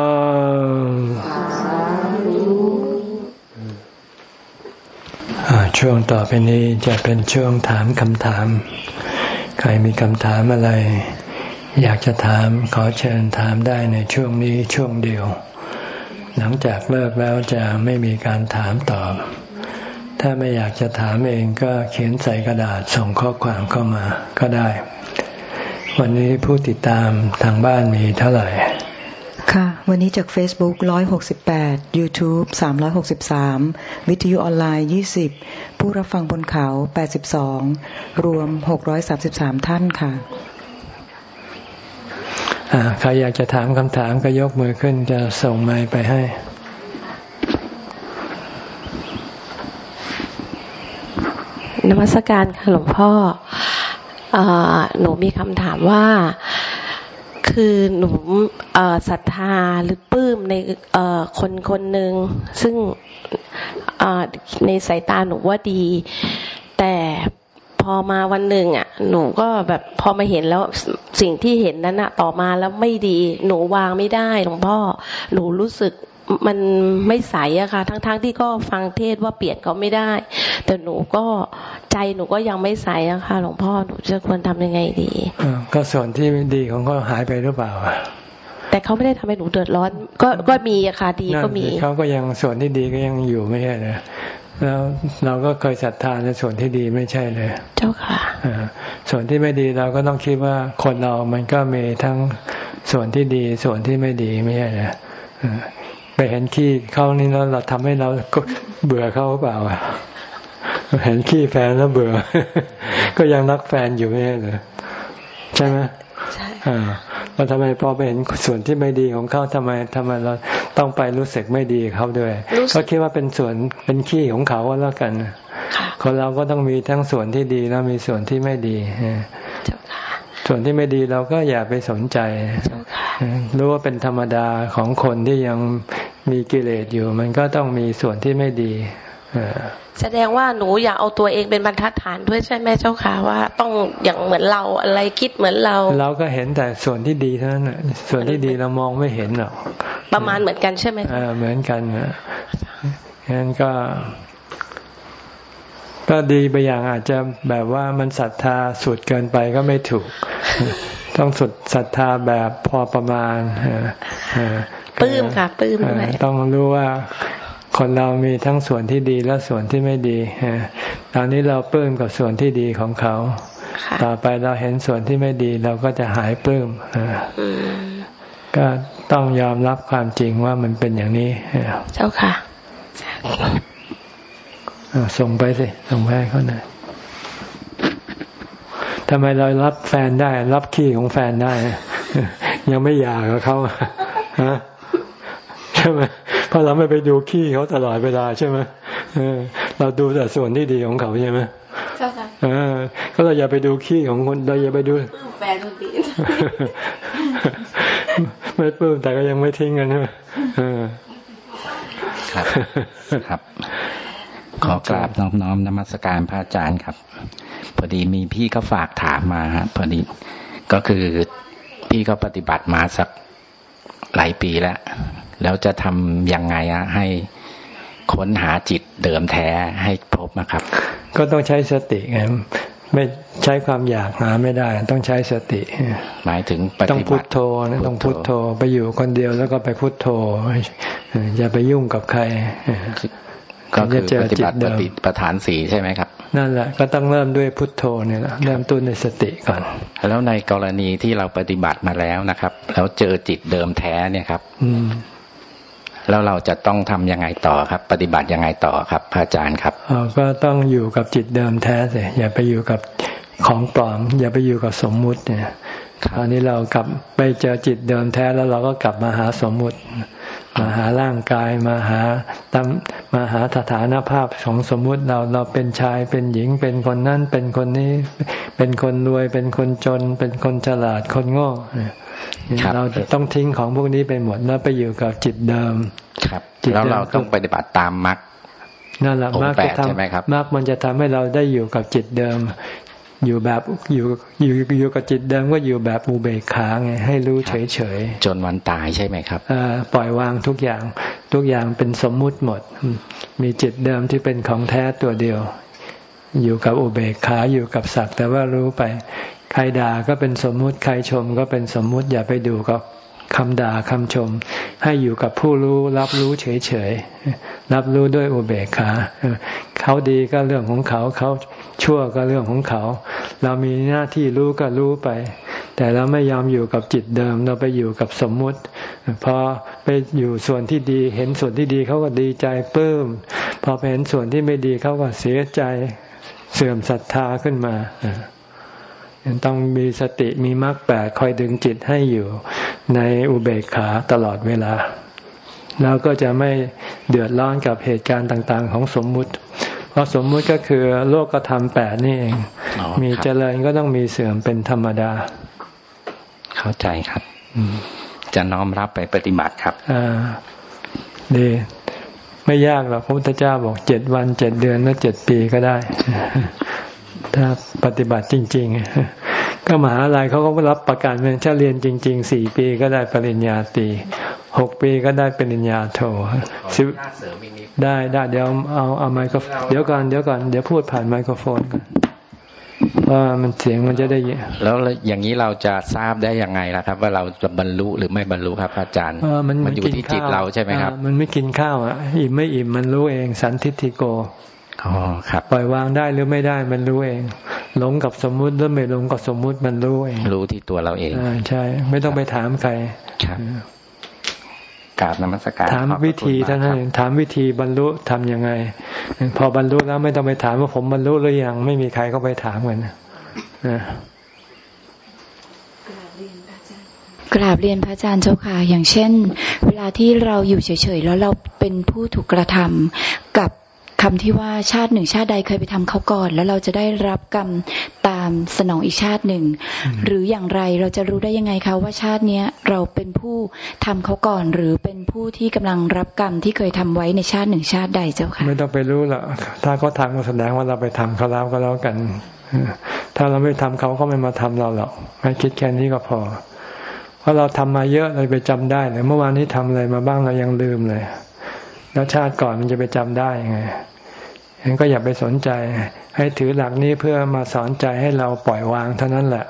ช่วงต่อไปนี้จะเป็นช่วงถามคำถาม ใครมีคำถามอะไร อยากจะถามขอเชิญถามได้ในช่วงนี้ช่วงเดียว หลังจากเลิกแล้วจะไม่มีการถามตอบ ถ้าไม่อยากจะถามเองก็เขียนใส่กระดาษส่งข้อความเข้ามาก็ได้ วันนี้ผู้ติดตามทางบ้านมีเท่าไหร่ ค่ะ วันนี้จาก Facebook 168 YouTube 363 วิทยุออนไลน์ 20 ผู้รับฟังบนเขา 82 รวม 633 ท่านค่ะใครอยากจะถามคำถามก็ยกมือขึ้นจะส่งไมค์ไปให้นมัสการค่ะหลวงพ่ออหนูมีคำถามว่า คือหนูศรัทธาหรือปลื้มในคนคนหนึ่งซึ่งในสายตาหนูว่าดี แต่พอมาวันหนึ่งอะ หนูก็แบบพอมาเห็นแล้วสิ่งที่เห็นนั้นอะต่อมาแล้วไม่ดี หนูวางไม่ได้หลวงพ่อ หนูรู้สึก มันไม่ใสอะค่ะ ทั้งๆทที่ก็ฟังเทศว่าเปลี่ยนเขาไม่ได้ แต่หนูก็ใจหนูก็ยังไม่ใสอะค่ะ หลวงพ่อหนูจะควรทำยังไงดีก็ส่วนที่ดีของเขาหายไปหรือเปล่าแต่เขาไม่ได้ทำให้หนูเดือดร้อน ก็ก็มีอะค่ะดีก็มีเขาก็ยังส่วนที่ดีก็ยังอยู่ไม่ใช่เลยแล้วเราก็เคยศรัทธาในส่วนที่ดีไม่ใช่เลย เจ้าค่ะส่วนที่ไม่ดีเราก็ต้องคิดว่าคนเรามันก็มีทั้งส่วนที่ดีส่วนที่ไม่ดีไม่ใช่เลยไป เห็นขี้เขานี่แล้วเราทำให้เราก็เบื่อเขาเปล่าเห็นขี้แฟนแล้วเบื่อ ก็ยังรักแฟนอยู่ไม่ใช่เหรอใช่ไหมใช่เราทำไมพอไปเห็นส่วนที่ไม่ดีของเขาทำไมทำไมเราต้องไปรู้สึกไม่ดีเขาด้วยก็คิดว่าเป็นส่วนเป็นขี้ของเขาแล้วกันคนเราก็ต้องมีทั้งส่วนที่ดีแล้วมีส่วนที่ไม่ดีส่วนที่ไม่ดีเราก็อย่าไปสนใจรู้ว่าเป็นธรรมดาของคนที่ยัง มีกิเลสอยู่ มันก็ต้องมีส่วนที่ไม่ดีแสดงว่าหนูอยากเอาตัวเองเป็นบรรทัดฐานด้วยใช่ไหมเจ้าค่ะว่าต้องอย่างเหมือนเราอะไรคิดเหมือนเรา เราก็เห็นแต่ส่วนที่ดีเท่านั้นส่วนที่ดีเรามองไม่เห็นหรอกประมาณเหมือนกันใช่ไหมอ่าเหมือนกันนะงั้นก็ ก็ดีไปอย่างอาจจะแบบว่ามันศรัทธาสุดเกินไปก็ไม่ถูก ต้องสุดศรัทธาแบบพอประมาณ ปื้มค่ะปื้มต้องรู้ว่าคนเรามีทั้งส่วนที่ดีและส่วนที่ไม่ดีตอนนี้เราปลื้มกับส่วนที่ดีของเขา ต่อไปเราเห็นส่วนที่ไม่ดีเราก็จะหายปลื้มก็ต้องยอมรับความจริงว่ามันเป็นอย่างนี้เจ้าค่ะส่งไปสิ ส่งไปให้เขาหน่อยทำไมเรารับแฟนได้ รับขี้ของแฟนได้ ยังไม่อยากกับเขาฮะใช่ไหมเพราะเราไม่ไปดูขี้เขาตลอดเวลาใช่ไหมเราดูแต่ส่วนที่ดีของเขาใช่ไหมใช่ค่ะก็เราอย่าไปดูขี้ของคนเราอย่าไปดูแฟนคนดีไม่ปลื้มแต่ก็ยังไม่ทิ้งกันใช่ไหมครับครับ ขอกราบน้อมน้อมนมัสการพระอาจารย์ครับ พอดีมีพี่ก็ฝากถามมาฮะพอดีก็คือพี่ก็ปฏิบัติมาสักหลายปีแล้ว แล้วจะทำยังไงอะให้ค้นหาจิตเดิมแท้ให้พบนะครับ ก็ต้องใช้สติไงไม่ใช้ความอยากหาไม่ได้ ต้องใช้สติ หมายถึงปฏิบัติต้องพุทโธนะต้องพุทโธไปอยู่คนเดียวแล้วก็ไปพุทโธอย่าไปยุ่งกับใครก็คือปฏิบัติปฏิประฐานสีใช่ไหมครับ นั่นแหละก็ต้องเริ่มด้วยพุทโธเนี่ยแหละเริ่มต้นในสติก่อน แล้วในกรณีที่เราปฏิบัติมาแล้วนะครับ แล้วเจอจิตเดิมแท้เนี่ยครับ อื แล้วเราจะต้องทํำยังไงต่อครับ ปฏิบัติยังไงต่อครับพระอาจารย์ครับก็ต้องอยู่กับจิตเดิมแท้สิอย่าไปอยู่กับของปลอม อย่าไปอยู่กับสมมุติเนี่ยคราวนี้เรากลับไปเจอจิตเดิมแท้แล้วเราก็กลับมาหาสมมุติ มาหาร่างกายมาหาตามมาหาสถานภาพของสมมุติเราเราเป็นชายเป็นหญิงเป็นคนนั้นเป็นคนนี้ เป็นคนรวยเป็นคนจน เป็นคนฉลาดคนโง่ เราต้องทิ้งของพวกนี้ไปหมดแล้วไปอยู่กับจิตเดิม ครับ แล้วเราต้องปฏิบัติตามมรรคนั่นแหละมรรคจะทำมรรคมันจะทำให้เราได้อยู่กับจิตเดิม อยู่แบบอยู่อยู่อยู่กับจิตเดิมก็อยู่แบบอุเบกขาไงให้รู้เฉยเฉยจนวันตายใช่ไหมครับอปล่อยวางทุกอย่างทุกอย่างเป็นสมมุติหมด มีจิตเดิมที่เป็นของแท้ตัวเดียว อยู่กับอุเบกขาอยู่กับสักแต่ว่ารู้ไป ใครด่าก็เป็นสมมุติใครชมก็เป็นสมมุติอย่าไปดูกับคำด่าคำชม ให้อยู่กับผู้รู้รับรู้เฉยๆรับรู้ด้วยอุเบกขาเขาดีก็เรื่องของเขาเขาชั่วก็เรื่องของเขา เรามีหน้าที่รู้ก็รู้ไป แต่เราไม่ยอมอยู่กับจิตเดิม เราไปอยู่กับสมมุติพอไปอยู่ส่วนที่ดีเห็นส่วนที่ดีเขาก็ดีใจปลื้มพอไปเห็นส่วนที่ไม่ดีเขาก็เสียใจเสื่อมศรัทธาขึ้นมา ต้องมีสติมีมรรคแปดคอยดึงจิตให้อยู่ในอุเบกขาตลอดเวลา แล้วก็จะไม่เดือดร้อนกับเหตุการณ์ต่างๆ ของสมมุติ เพราะสมมุติก็คือโลกธรรมแปดนี่เองมีเจริญก็ต้องมีเสื่อมเป็นธรรมดา เข้าใจครับจะน้อมรับไปปฏิบัติครับอ่าดีไม่ยากหรอกพระพุทธเจ้าบอกเจ็ดวันเจ็ดเดือนและเจ็ดปีก็ได้ ถ้าปฏิบัติจริงๆก็ก็มหาลัยเขาก็รับประกันเป็นถ้าเรียนจริงๆสี่ปีก็ได้ปริญญาตรีหกปีก็ได้ปริญญาโทสิบได้ได้เดี๋ยวเอาเอาไมโครเดี๋ยวก่อนเดี๋ยวก่อนเดี๋ยวพูดผ่านไมโครโฟนก่อนเพราะมันเสียงมันจะได้แล้วอย่างนี้เราจะทราบได้ยังไงล่ะครับ ว่าเราจะบรรลุหรือไม่บรรลุครับอาจารย์มันอยู่ที่จิตเราใช่ไหมครับ มันไม่กินข้าวอะอิ่มไม่อิ่มมันรู้เองสันทิฏฐิโก อ๋อครับปล่อยวางได้หรือไม่ได้มันรู้เอง หลงกับสมมุติหรือไม่หลงกับสมมุติมันรู้เอง รู้ที่ตัวเราเองอ่าใช่ ไม่ต้องไปถามใครครับกราบนมัสการถามวิธีท่านนั้นถามวิธีบรรลุทํำยังไง พอบรรลุแล้วไม่ต้องไปถามว่าผมบรรลุหรือยังไม่มีใครก็ไปถามกันนะกราบเรียนพระอาจารย์เจ้าค่ะ อย่างเช่น เวลาที่เราอยู่เฉยๆ แล้วเราเป็นผู้ถูกกระทำกับ คำที่ว่าชาติหนึ่งชาติใดเคยไปทำเขาก่อน แล้วเราจะได้รับกรรมตามสนองอีกชาติหนึ่ง หรืออย่างไรเราจะรู้ได้ยังไงคะว่าชาติเนี้ยเราเป็นผู้ทำเขาก่อน หรือเป็นผู้ที่กำลังรับกรรมที่เคยทำไว้ในชาติหนึ่งชาติใดเจ้าค่ะไม่ต้องไปรู้หรอกถ้าเขาทำก็แสดงว่าเราไปทำเขาแล้วก็แล้วกัน ถ้าเราไม่ทำเขาก็ไม่มาทำเราหรอกให้คิดแค่นี้ก็พอเพราะเราทำมาเยอะเลยไปจำได้เลยเมื่อวานนี้ทำอะไรมาบ้างเรายังลืมเลยแล้วชาติก่อนมันจะไปจำได้ยังไง เห็นก็อย่าไปสนใจ ให้ถือหลักนี้เพื่อมาสอนใจให้เราปล่อยวางเท่านั้นแหละ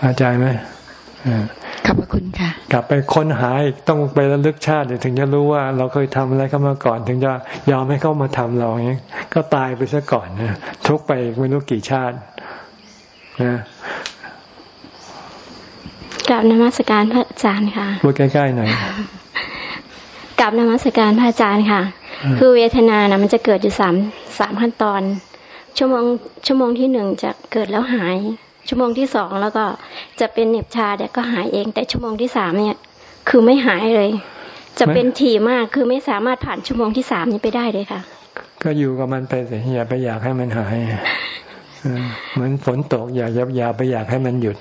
เข้าใจไหมขอบพระคุณค่ะ กลับไปค้นหาอีกต้องไประลึกชาติถึงจะรู้ว่าเราเคยทำอะไรเข้ามาก่อน ถึงจะยอมให้เข้ามาทำเราอย่างนี้ก็ตายไปซะก่อนนะทุกไปไม่รู้กี่ชาตินะกลับนมัสการพระอาจารย์ค่ะพูดใกล้ๆหน่อยกลับนมัสการพระอาจารย์ค่ะ คือเวทนานะมันจะเกิดอยู่สามสามขั้นตอน ชั่วโมงชั่วโมงที่หนึ่งจะเกิดแล้วหาย ชั่วโมงที่สองแล้วก็จะเป็นเหน็บชาเดี๋ยวก็หายเอง แต่ชั่วโมงที่สามเนี่ย คือไม่หายเลย จะเป็นถี่มากคือไม่สามารถผ่านชั่วโมงที่สามนี้ไปได้เลยค่ะ ก็อยู่กับมันไปสิอย่าไปอยากให้มันหายเหมือนฝนตกอย่าอย่าไปอยากให้มันหยุด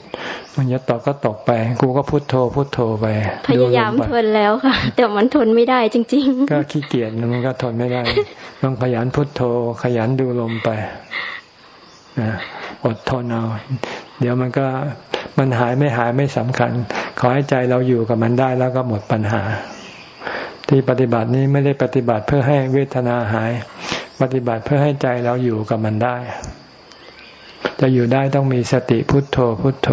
มันจะตกก็ตกไป กูก็พุโทโธพุโทโธไป พยายามทนแล้วค่ะ แต่มันทนไม่ได้จริง ๆ ก็ขี้เกียจมันก็ทนไม่ได้ ต้องขยันพุโทโธ ขยันดูลมไปนะอดทนเอา เดี๋ยวมันก็มันหายไม่หายไม่สำคัญ ขอให้ใจเราอยู่กับมันได้แล้วก็หมดปัญหา ที่ปฏิบัตินี้ไม่ได้ปฏิบัติเพื่อให้เวทนาหาย ปฏิบัติเพื่อให้ใจเราอยู่กับมันได้ จะอยู่ได้ต้องมีสติพุทโธพุทโธ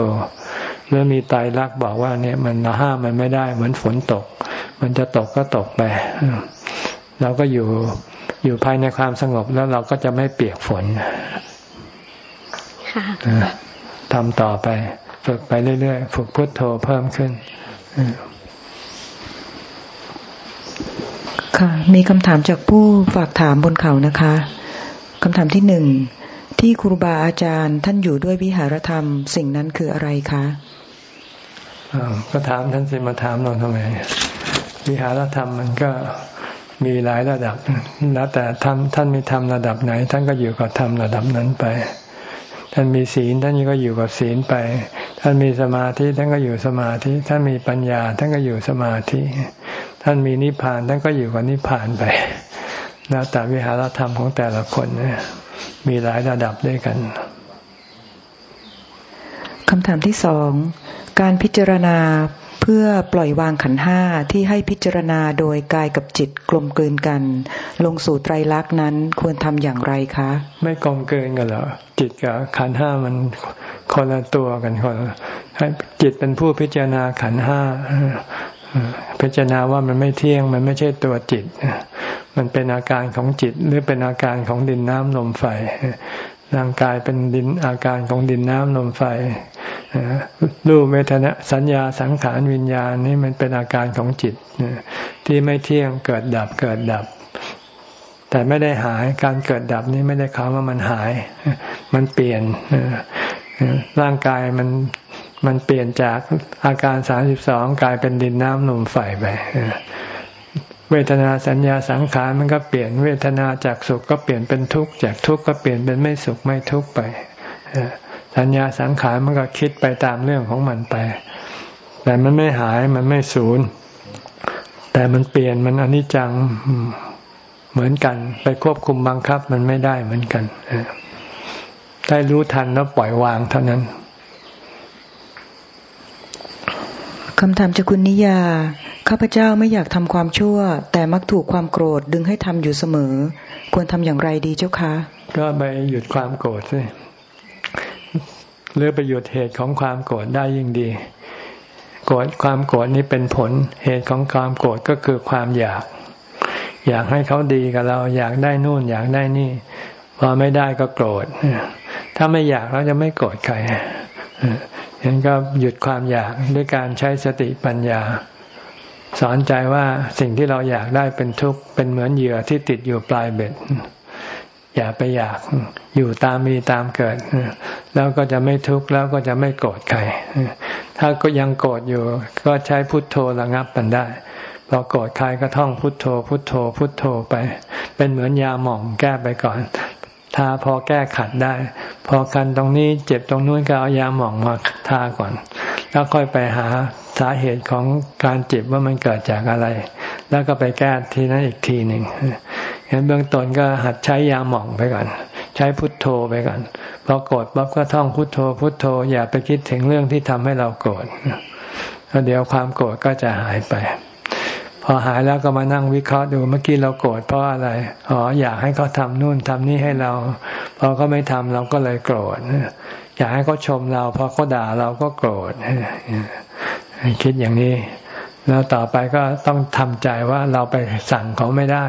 หรือมีตายรักบอกว่าเนี่ยมันห้ามมันไม่ได้ เหมือนฝนตก มันจะตกก็ตกไป เราก็อยู่อยู่ภายในความสงบแล้วเราก็จะไม่เปียกฝนทำต่อไป ฝึกไปเรื่อยๆ ฝึกพุทโธเพิ่มขึ้นค่ะมีคำถามจากผู้ฝากถามบนเขานะคะคำถามที่หนึ่งที่ครูบาอาจารย์ท่านอยู่ด้วยวิหารธรรม สิ่งนั้นคืออะไรคะ ก็ถามท่านสิมาถามเราทำไมวิหารธรรมมันก็มีหลายระดับ แล้วแต่ท่านท่านมีธรรมระดับไหน ท่านก็อยู่กับธรรมระดับนั้นไป ท่านมีศีลท่านก็อยู่กับศีลไป ท่านมีสมาธิท่านก็อยู่สมาธิ ท่านมีปัญญา ท่านก็อยู่สมาธิ ท่านมีนิพพานท่านก็อยู่กับนิพพานไป แล้วแต่วิหารธรรมของแต่ละคนเนี่ยมีหลายระดับด้วยกันคำถามที่สอง การพิจารณาเพื่อปล่อยวางขันห้าที่ให้พิจารณาโดยกายกับจิตกลมกลืนกัน ลงสู่ไตรลักษณ์นั้นควรทำอย่างไรคะ ไม่กลมกลืนกันเหรอจิตกับขันห้ามันคนละตัวกันคนให้จิตเป็นผู้พิจารณาขันห้าพิจารณาว่ามันไม่เที่ยงมันไม่ใช่ตัวจิต มันเป็นอาการของจิตหรือเป็นอาการของดินน้ำลมไฟร่างกายเป็นดินอาการของดินน้ำลมไฟ รูปเวทนาสัญญาสังขารวิญญาณนี่มันเป็นอาการของจิตที่ไม่เที่ยงเกิดดับเกิดดับ แต่ไม่ได้หายการเกิดดับนี้ไม่ได้คำว่ามันหาย มันเปลี่ยนร่างกายมันมันเปลี่ยนจากอาการสามสิบสองกลายเป็นดินน้ำลมไฟไปเวทนาสัญญาสังขารมันก็เปลี่ยนเวทนาจากสุขก็เปลี่ยนเป็นทุกข์จากทุกข์ก็เปลี่ยนเป็นไม่สุขไม่ทุกข์ไป สัญญาสังขารมันก็คิดไปตามเรื่องของมันไป แต่มันไม่หายมันไม่สูญแต่มันเปลี่ยนมันอนิจจังเหมือนกัน ไปควบคุมบังคับมันไม่ได้เหมือนกันได้รู้ทันแล้วปล่อยวางเท่านั้นคำถามจากคุณนิยาข้าพเจ้าไม่อยากทำความชั่ว แต่มักถูกความโกรธดึงให้ทำอยู่เสมอ ควรทำอย่างไรดีเจ้าคะ ก็ไปหยุดความโกรธสิ หรือไปหยุดเหตุของความโกรธได้ยิ่งดีโกรธความโกรธนี้เป็นผลเหตุของความโกรธก็คือความอยาก อยากให้เขาดีกับเรา อยากได้นู่นอยากได้นี่ พอไม่ได้ก็โกรธถ้าไม่อยากเราจะไม่โกรธใครฉะนั้นก็หยุดความอยากด้วยการใช้สติปัญญา สอนใจว่าสิ่งที่เราอยากได้เป็นทุกข์เป็นเหมือนเหยื่อที่ติดอยู่ปลายเบ็ด อย่าไปอยากอยู่ตามมีตามเกิด แล้วก็จะไม่ทุกข์แล้วก็จะไม่โกรธใคร ถ้าก็ยังโกรธอยู่ ก็ใช้พุทโธระงับมันได้พอโกรธใครก็ท่องพุทโธ พุทโธ พุทโธไป เป็นเหมือนยาหม่องแก้ไปก่อนทาพอแก้ขัดได้ พอคันตรงนี้เจ็บตรงนู้นก็เอายาหม่องมาทาก่อน แล้วค่อยไปหาสาเหตุของการเจ็บว่ามันเกิดจากอะไร แล้วก็ไปแก้ทีนั้นอีกทีหนึ่ง เห็นเบื้องต้นก็หัดใช้ยาหม่องไปก่อน ใช้พุทโธไปก่อนพอโกรธปั๊บก็ท่องพุทโธ พุทโธ อย่าไปคิดถึงเรื่องที่ทำให้เราโกรธแล้วเดี๋ยวความโกรธก็จะหายไป พอหายแล้วก็มานั่งวิเคราะห์ดูเมื่อกี้เราโกรธเพราะอะไรอ๋ออยากให้เขาทำนู่นทำนี่ให้เราพอเขาไม่ทำเราก็เลยโกรธอยากให้เขาชมเราพอเขาด่าเราก็โกรธคิดอย่างนี้ แล้วต่อไปก็ต้องทำใจว่าเราไปสั่งเขาไม่ได้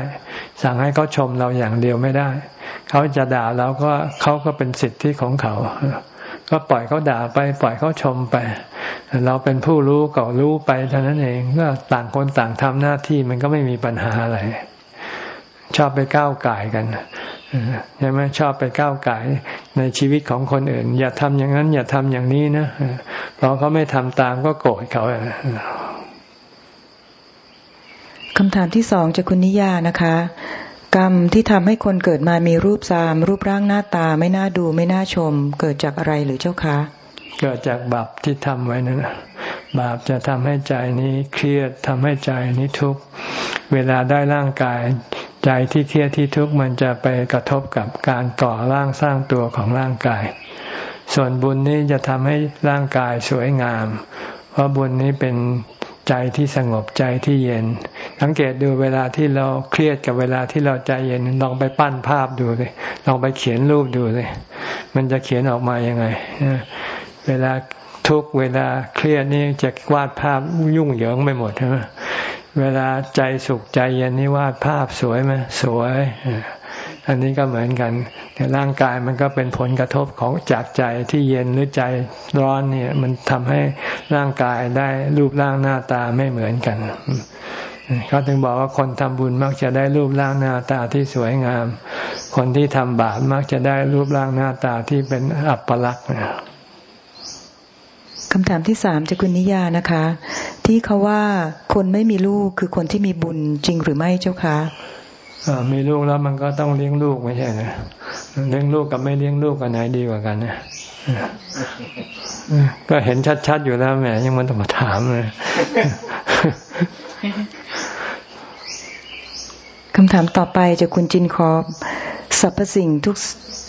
สั่งให้เขาชมเราอย่างเดียวไม่ได้ เขาจะด่าเราก็เขาก็เป็นสิทธิของเขา ก็ปล่อยเขาด่าไป ปล่อยเขาชมไป เราเป็นผู้รู้ก็รู้ไปเท่านั้นเองก็ต่างคนต่างทำหน้าที่มันก็ไม่มีปัญหาอะไร ชอบไปก้าวไก่กันใช่ไหมชอบไปก้าวไก่ในชีวิตของคนอื่น อย่าทำอย่างนั้น อย่าทำอย่างนี้นะพอเขาไม่ทำตามก็โกรธเขา คำถามที่สองจากคุณนิยานะคะ กรรมที่ทำให้คนเกิดมามีรูปซาม รูปร่างหน้าตาไม่น่าดูไม่น่าชม เกิดจากอะไรหรือเจ้าคะเกิดจากบาปที่ทำไว้นั่นบาปจะทำให้ใจนี้เครียดทำให้ใจนี้ทุกข์เวลาได้ร่างกายใจที่เครียดที่ทุกข์มันจะไปกระทบกับการก่อร่างสร้างตัวของร่างกาย ส่วนบุญนี้จะทำให้ร่างกายสวยงาม เพราะบุญนี้เป็นใจที่สงบใจที่เย็น สังเกตดูเวลาที่เราเครียดกับเวลาที่เราใจเย็นลองไปปั้นภาพดูเลยลองไปเขียนรูปดูเลยมันจะเขียนออกมายังไงเวลาทุกเวลาเครียดนี่จะวาดภาพยุ่งเหยิงไปหมดใช่ไหมเวลาใจสุขใจเย็นนี่วาดภาพสวยไหมสวยอันนี้ก็เหมือนกันร่างกายมันก็เป็นผลกระทบของจากใจที่เย็นหรือใจร้อนเนี่ย มันทำให้ร่างกายได้รูปร่างหน้าตาไม่เหมือนกัน เขาถึงบอกว่าคนทำบุญมักจะได้รูปร่างหน้าตาที่สวยงาม คนที่ทำบาปมักจะได้รูปร่างหน้าตาที่เป็นอัปลักษณ์คำถามที่สามจากคุณนิยานะคะ ที่เขาว่าคนไม่มีลูกคือคนที่มีบุญจริงหรือไม่เจ้าคะมีลูกแล้วมันก็ต้องเลี้ยงลูกไม่ใช่นะเลี้ยงลูกกับไม่เลี้ยงลูกกันไหนดีกว่ากันนะก็เห็นชัดๆอยู่แล้วแหมยังมันต้องมาถามเลย คำถามต่อไปจากคุณจินคอบสรรพสิ่งทุก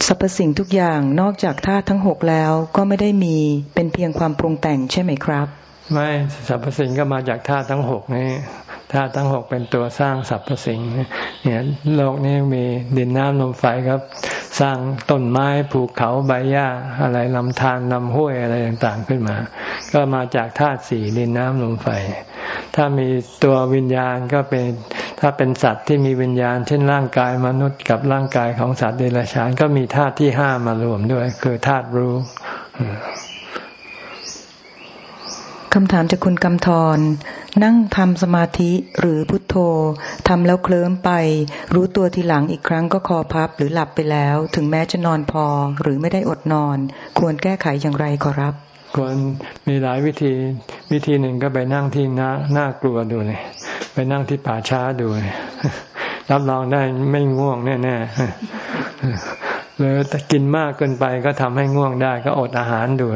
สรรพสิ่งทุกอย่างนอกจากธาตุทั้งหกแล้วก็ไม่ได้มีเป็นเพียงความปรุงแต่งใช่ไหมครับ ไม่สรรพสิ่งก็มาจากธาตุทั้งหกนี่ธาตุทั้งหกเป็นตัวสร้างสรรพสิ่งเนี่ยโลกนี้มีดินน้ำลมไฟครับ สร้างต้นไม้ภูเขาใบหญ้าอะไรลำธารลำห้วยอะไรต่างๆขึ้นมา ก็มาจากธาตุสี่ดินน้ำลมไฟ ถ้ามีตัววิญญาณก็เป็น ถ้าเป็นสัตว์ที่มีวิญญาณ เช่นร่างกายมนุษย์กับร่างกายของสัตว์เดรัจฉานก็มีธาตุที่ห้ามารวมด้วย คือธาตุรู้คำถามจากคุณกำธรนั่งทำสมาธิหรือพุทโธทำแล้วเคลิ้มไป รู้ตัวทีหลังอีกครั้งก็คอพับหรือหลับไปแล้ว ถึงแม้จะนอนพอหรือไม่ได้อดนอน ควรแก้ไขอย่างไรขอรับ ควรมีหลายวิธี วิธีหนึ่งก็ไปนั่งที่น่าน่ากลัวดูเลยไปนั่งที่ป่าช้าดูรับรองได้ไม่ง่วงแน่ๆเลยแต่กินมากเกินไปก็ทำให้ง่วงได้ ก็อดอาหารดู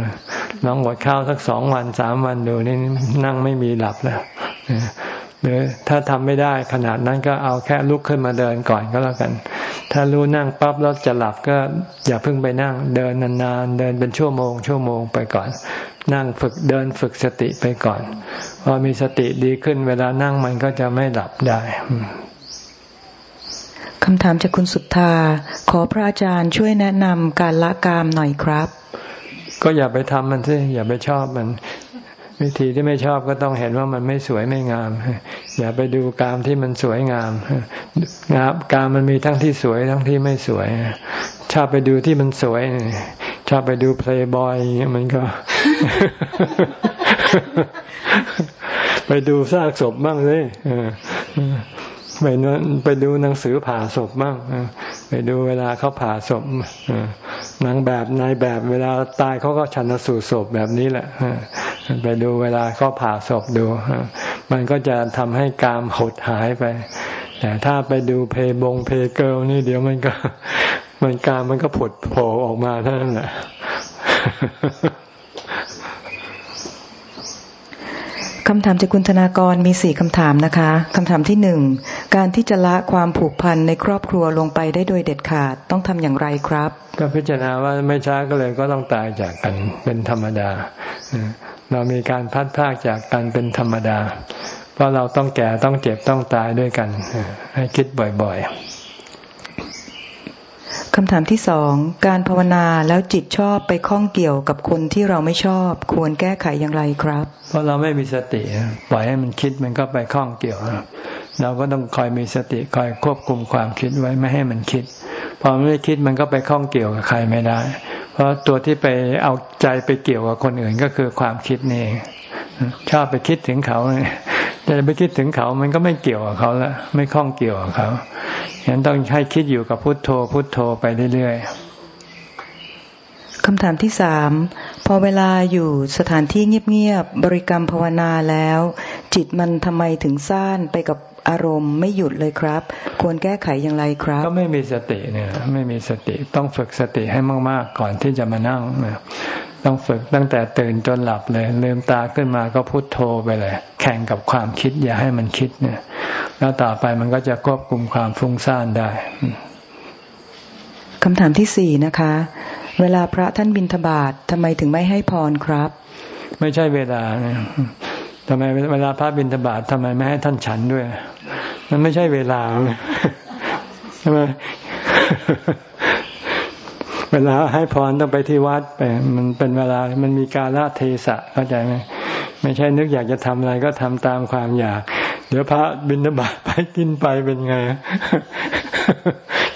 ลองอดข้าวสักสองวันสามวันดูนี่นั่งไม่มีหลับแล้ว หรือถ้าทำไม่ได้ขนาดนั้นก็เอาแค่ลุกขึ้นมาเดินก่อนก็แล้วกัน ถ้ารู้นั่งปั๊บแล้วจะหลับก็อย่าเพิ่งไปนั่ง เดินนานๆเดินเป็นชั่วโมง ชั่วโมงไปก่อน นั่งฝึกเดินฝึกสติไปก่อนพอมีสติดีขึ้นเวลานั่งมันก็จะไม่หลับได้คำถามจากคุณสุทธา ขอพระอาจารย์ช่วยแนะนำการละกามหน่อยครับ ก็อย่าไปทำมันสิอย่าไปชอบมัน วิธีที่ไม่ชอบก็ต้องเห็นว่ามันไม่สวยไม่งาม อย่าไปดูกามที่มันสวยงามงามกามมันมีทั้งที่สวยทั้งที่ไม่สวย ชอบไปดูที่มันสวย ชอบไปดูเพลย์บอยมันก็ ไปดูซากศพบ้างเลย ไปไปดูหนังสือผ่าศพบ้างไปดูเวลาเขาผ่าศพนางแบบนายแบบเวลาตายเขาก็ชันสูตรศพแบบนี้แหละไปดูเวลาเขาผ่าศพดูมันก็จะทำให้กามหดหายไป แต่ถ้าไปดู Playboy Playgirl นี่เดี๋ยวมันก็มันกามมันก็ผุดโผล่ออกมาเท่านั้นแหละ คำถามจากคุณธนากรมีสี่คำถามนะคะคำถามที่หนึ่งการที่จะละความผูกพันในครอบครัวลงไปได้โดยเด็ดขาดต้องทำอย่างไรครับ ก็พิจารณาว่าไม่ช้าก็เลยก็ต้องตายจากกันเป็นธรรมดา เรามีการพัดพากจากกันเป็นธรรมดา เพราะเราต้องแก่ต้องเจ็บต้องตายด้วยกัน ให้คิดบ่อยๆ คำถามที่สอง การภาวนาแล้วจิตชอบไปข้องเกี่ยวกับคนที่เราไม่ชอบ ควรแก้ไขอย่างไรครับ เพราะเราไม่มีสติปล่อยให้มันคิดมันก็ไปข้องเกี่ยว เราก็ต้องคอยมีสติคอยควบคุมความคิดไว้ไม่ให้มันคิด พอมันไม่คิดมันก็ไปข้องเกี่ยวกับใครไม่ได้ เพราะตัวที่ไปเอาใจไปเกี่ยวกับคนอื่นก็คือความคิดนี่เองชอบไปคิดถึงเขาจะไปคิดถึงเขามันก็ไม่เกี่ยวกับเขาแล้วไม่ข้องเกี่ยวกับเขา ฉะนั้นต้องให้คิดอยู่กับพุทโธ พุทโธไปเรื่อยๆคำถามที่สามพอเวลาอยู่สถานที่เงียบๆบริกรรมภาวนาแล้ว จิตมันทำไมถึงซ่านไปกับอารมณ์ไม่หยุดเลยครับ ควรแก้ไขอย่างไรครับ ก็ไม่มีสติเนี่ยไม่มีสติต้องฝึกสติให้มากๆก่อนที่จะมานั่ง ต้องฝึกตั้งแต่ตื่นจนหลับเลยลืมตาขึ้นมาก็พุโทโธไปเลย แข่งกับความคิดอย่าให้มันคิดเนี่ย แล้วต่อไปมันก็จะควบคุมความฟุ้งซ่านได้คำถามที่สี่นะคะ เวลาพระท่านบิณฑบาตทำไมถึงไม่ให้พรครับ ไม่ใช่เวลาทำไมเวลาพระบิณฑบาตทำไมไม่ให้ท่านฉันด้วย มันไม่ใช่เวลาใช่ไหม เวลาให้พรต้องไปที่วัดไปมันเป็นเวลา มันมีกาลเทศะเข้าใจไหมไม่ใช่นึกอยากจะทำอะไรก็ทำตามความอยาก เดี๋ยวพระบิณฑบาตไปกินไปเป็นไง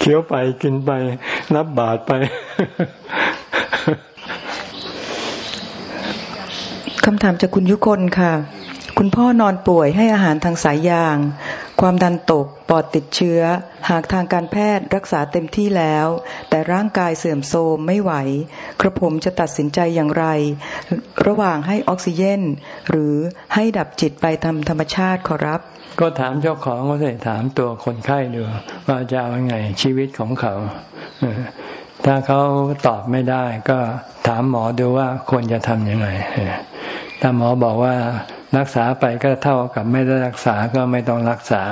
เคี้ยวไปกินไปรับบาตรไปคำถามจากคุณยุคนค่ะ คุณพ่อนอนป่วยให้อาหารทางสายยาง ความดันตก ปอดติดเชื้อ หากทางการแพทย์รักษาเต็มที่แล้ว แต่ร่างกายเสื่อมโทรมไม่ไหว กระผมจะตัดสินใจอย่างไร ระหว่างให้ออกซิเจนหรือให้ดับจิตไปทำธรรมชาติขอรับ ก็ถามเจ้าของก็สิถามตัวคนไข้ดูว่าจะเอาไงชีวิตของเขา ถ้าเขาตอบไม่ได้ ก็ถามหมอดูว่าควรจะทำยังไงถ้าหมอบอกว่า รักษาไปก็เท่ากับไม่ได้รักษาก็ไม่ต้องรักษา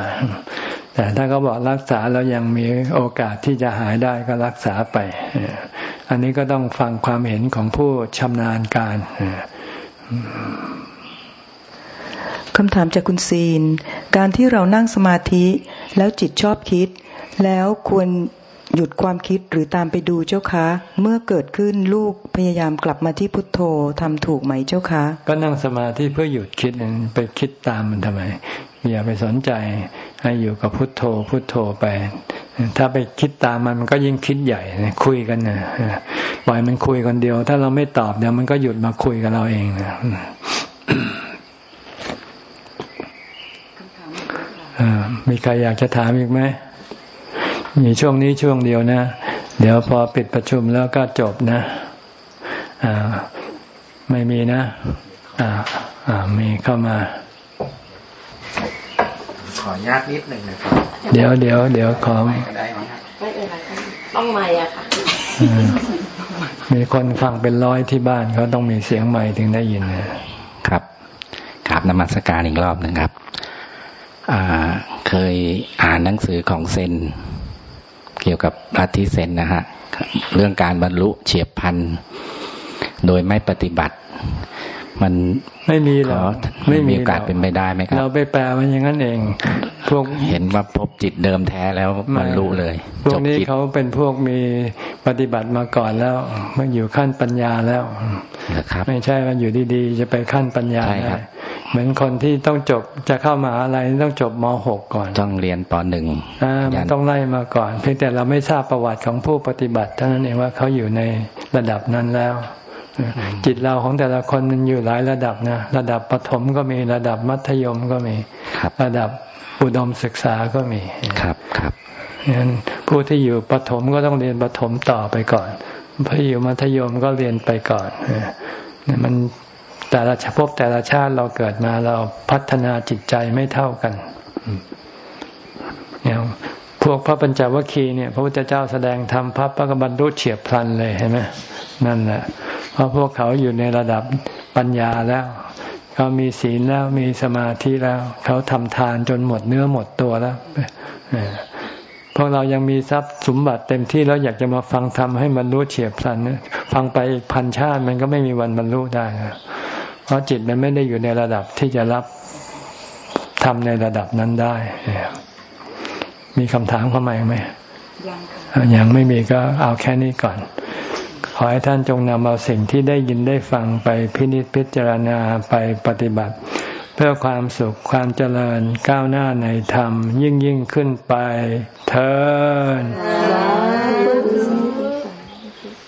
แต่ถ้าเขาบอกรักษาแล้วยังมีโอกาสที่จะหายได้ก็รักษาไป อันนี้ก็ต้องฟังความเห็นของผู้ชำนาญการคำถามจากคุณซีน การที่เรานั่งสมาธิแล้วจิตชอบคิด แล้วควร หยุดความคิดหรือตามไปดูเจ้าคะ เมื่อเกิดขึ้นลูกพยายามกลับมาที่พุทโธทำถูกไหมเจ้าคะ ก็นั่งสมาธิเพื่อหยุดคิดไปคิดตามมันทำไม อย่าไปสนใจให้อยู่กับพุทโธพุทโธไป ถ้าไปคิดตามมันมันก็ยิ่งคิดใหญ่คุยกันนะปล่อยมันคุยคนเดียว ถ้าเราไม่ตอบเดี๋ยวมันก็หยุดมาคุยกับเราเองนะมีใครอยากจะถามอีกไหม มีช่วงนี้ช่วงเดียวนะ เดี๋ยวพอปิดประชุมแล้วก็จบนะอ่าไม่มีนะ อ่า อ่า มีเข้ามา ขออนุญาตนิดหนึ่งนะครับ เดี๋ยวเดี๋ยวเดี๋ยวขอไม่เป็นไรต้องไม่อะค่ะ มีคนฟังเป็นร้อยที่บ้านเขาต้องมีเสียงใหม่ถึงได้ยินนะครับกราบนมัสการอีกรอบหนึ่งครับ เคยอ่านหนังสือของเซน เกี่ยวกับลัทธิเซนนะฮะเรื่องการบรรลุเฉียบพันโดยไม่ปฏิบัติ มันไม่มีหรอไม่มีโอกาสเป็นไปได้ไหมครับ เราไปแปลมันอย่างนั้นเอง พวกเห็นว่าพบจิตเดิมแท้แล้วบรรลุเลยพวกนี้เขาเป็นพวกมีปฏิบัติมาก่อนแล้วมันอยู่ขั้นปัญญาแล้วไม่ใช่ว่าอยู่ดีๆ จะไปขั้นปัญญาได้ เหมือนคนที่ต้องจบจะเข้ามาอะไรต้องจบม .6 ก่อน ต้องเรียนตอนหนึ่งอ่ามันต้องไล่มาก่อน เพียงแต่เราไม่ทราบประวัติของผู้ปฏิบัติเท่านั้นเองว่าเขาอยู่ในระดับนั้นแล้วจิตเราของแต่ละคนมันอยู่หลายระดับนะระดับปฐมก็มีระดับมัธยมก็มีระดับอุดมศึกษาก็มีครับครับงั้นผู้ที่อยู่ปฐมก็ต้องเรียนปฐมต่อไปก่อนผู้อยู่มัธยมก็เรียนไปก่อนเนี่ยมัน แต่ละภพแต่ละชาติเราเกิดมาเราพัฒนาจิตใจไม่เท่ากันเนี่ยพวกพระปัญจวัคคีย์เนี่ยพระพุทธเจ้าแสดงธรรมพระปะกบรรลุเฉียบพลันเลยเห็นไหมนั่นแหละเพราะพวกเขาอยู่ในระดับปัญญาแล้วเขามีศีลแล้วมีสมาธิแล้ว เขาทำทานจนหมดเนื้อหมดตัวแล้วพวกเรายังมีทรัพย์สมบัติเต็มที่แล้วอยากจะมาฟังธรรมให้บรรลุเฉียบพลันฟังไปพันชาติมันก็ไม่มีวันบรรลุได้ เพราะจิตมันไม่ได้อยู่ในระดับที่จะรับทำในระดับนั้นได้ มีคำถามเข้ามาไหมยังยังไม่มีก็เอาแค่นี้ก่อน ขอให้ท่านจงนำเอาสิ่งที่ได้ยินได้ฟังไปพินิจพิจารณาไปปฏิบัติ เพื่อความสุขความเจริญก้าวหน้าในธรรม ยิ่งยิ่งขึ้นไปเธอ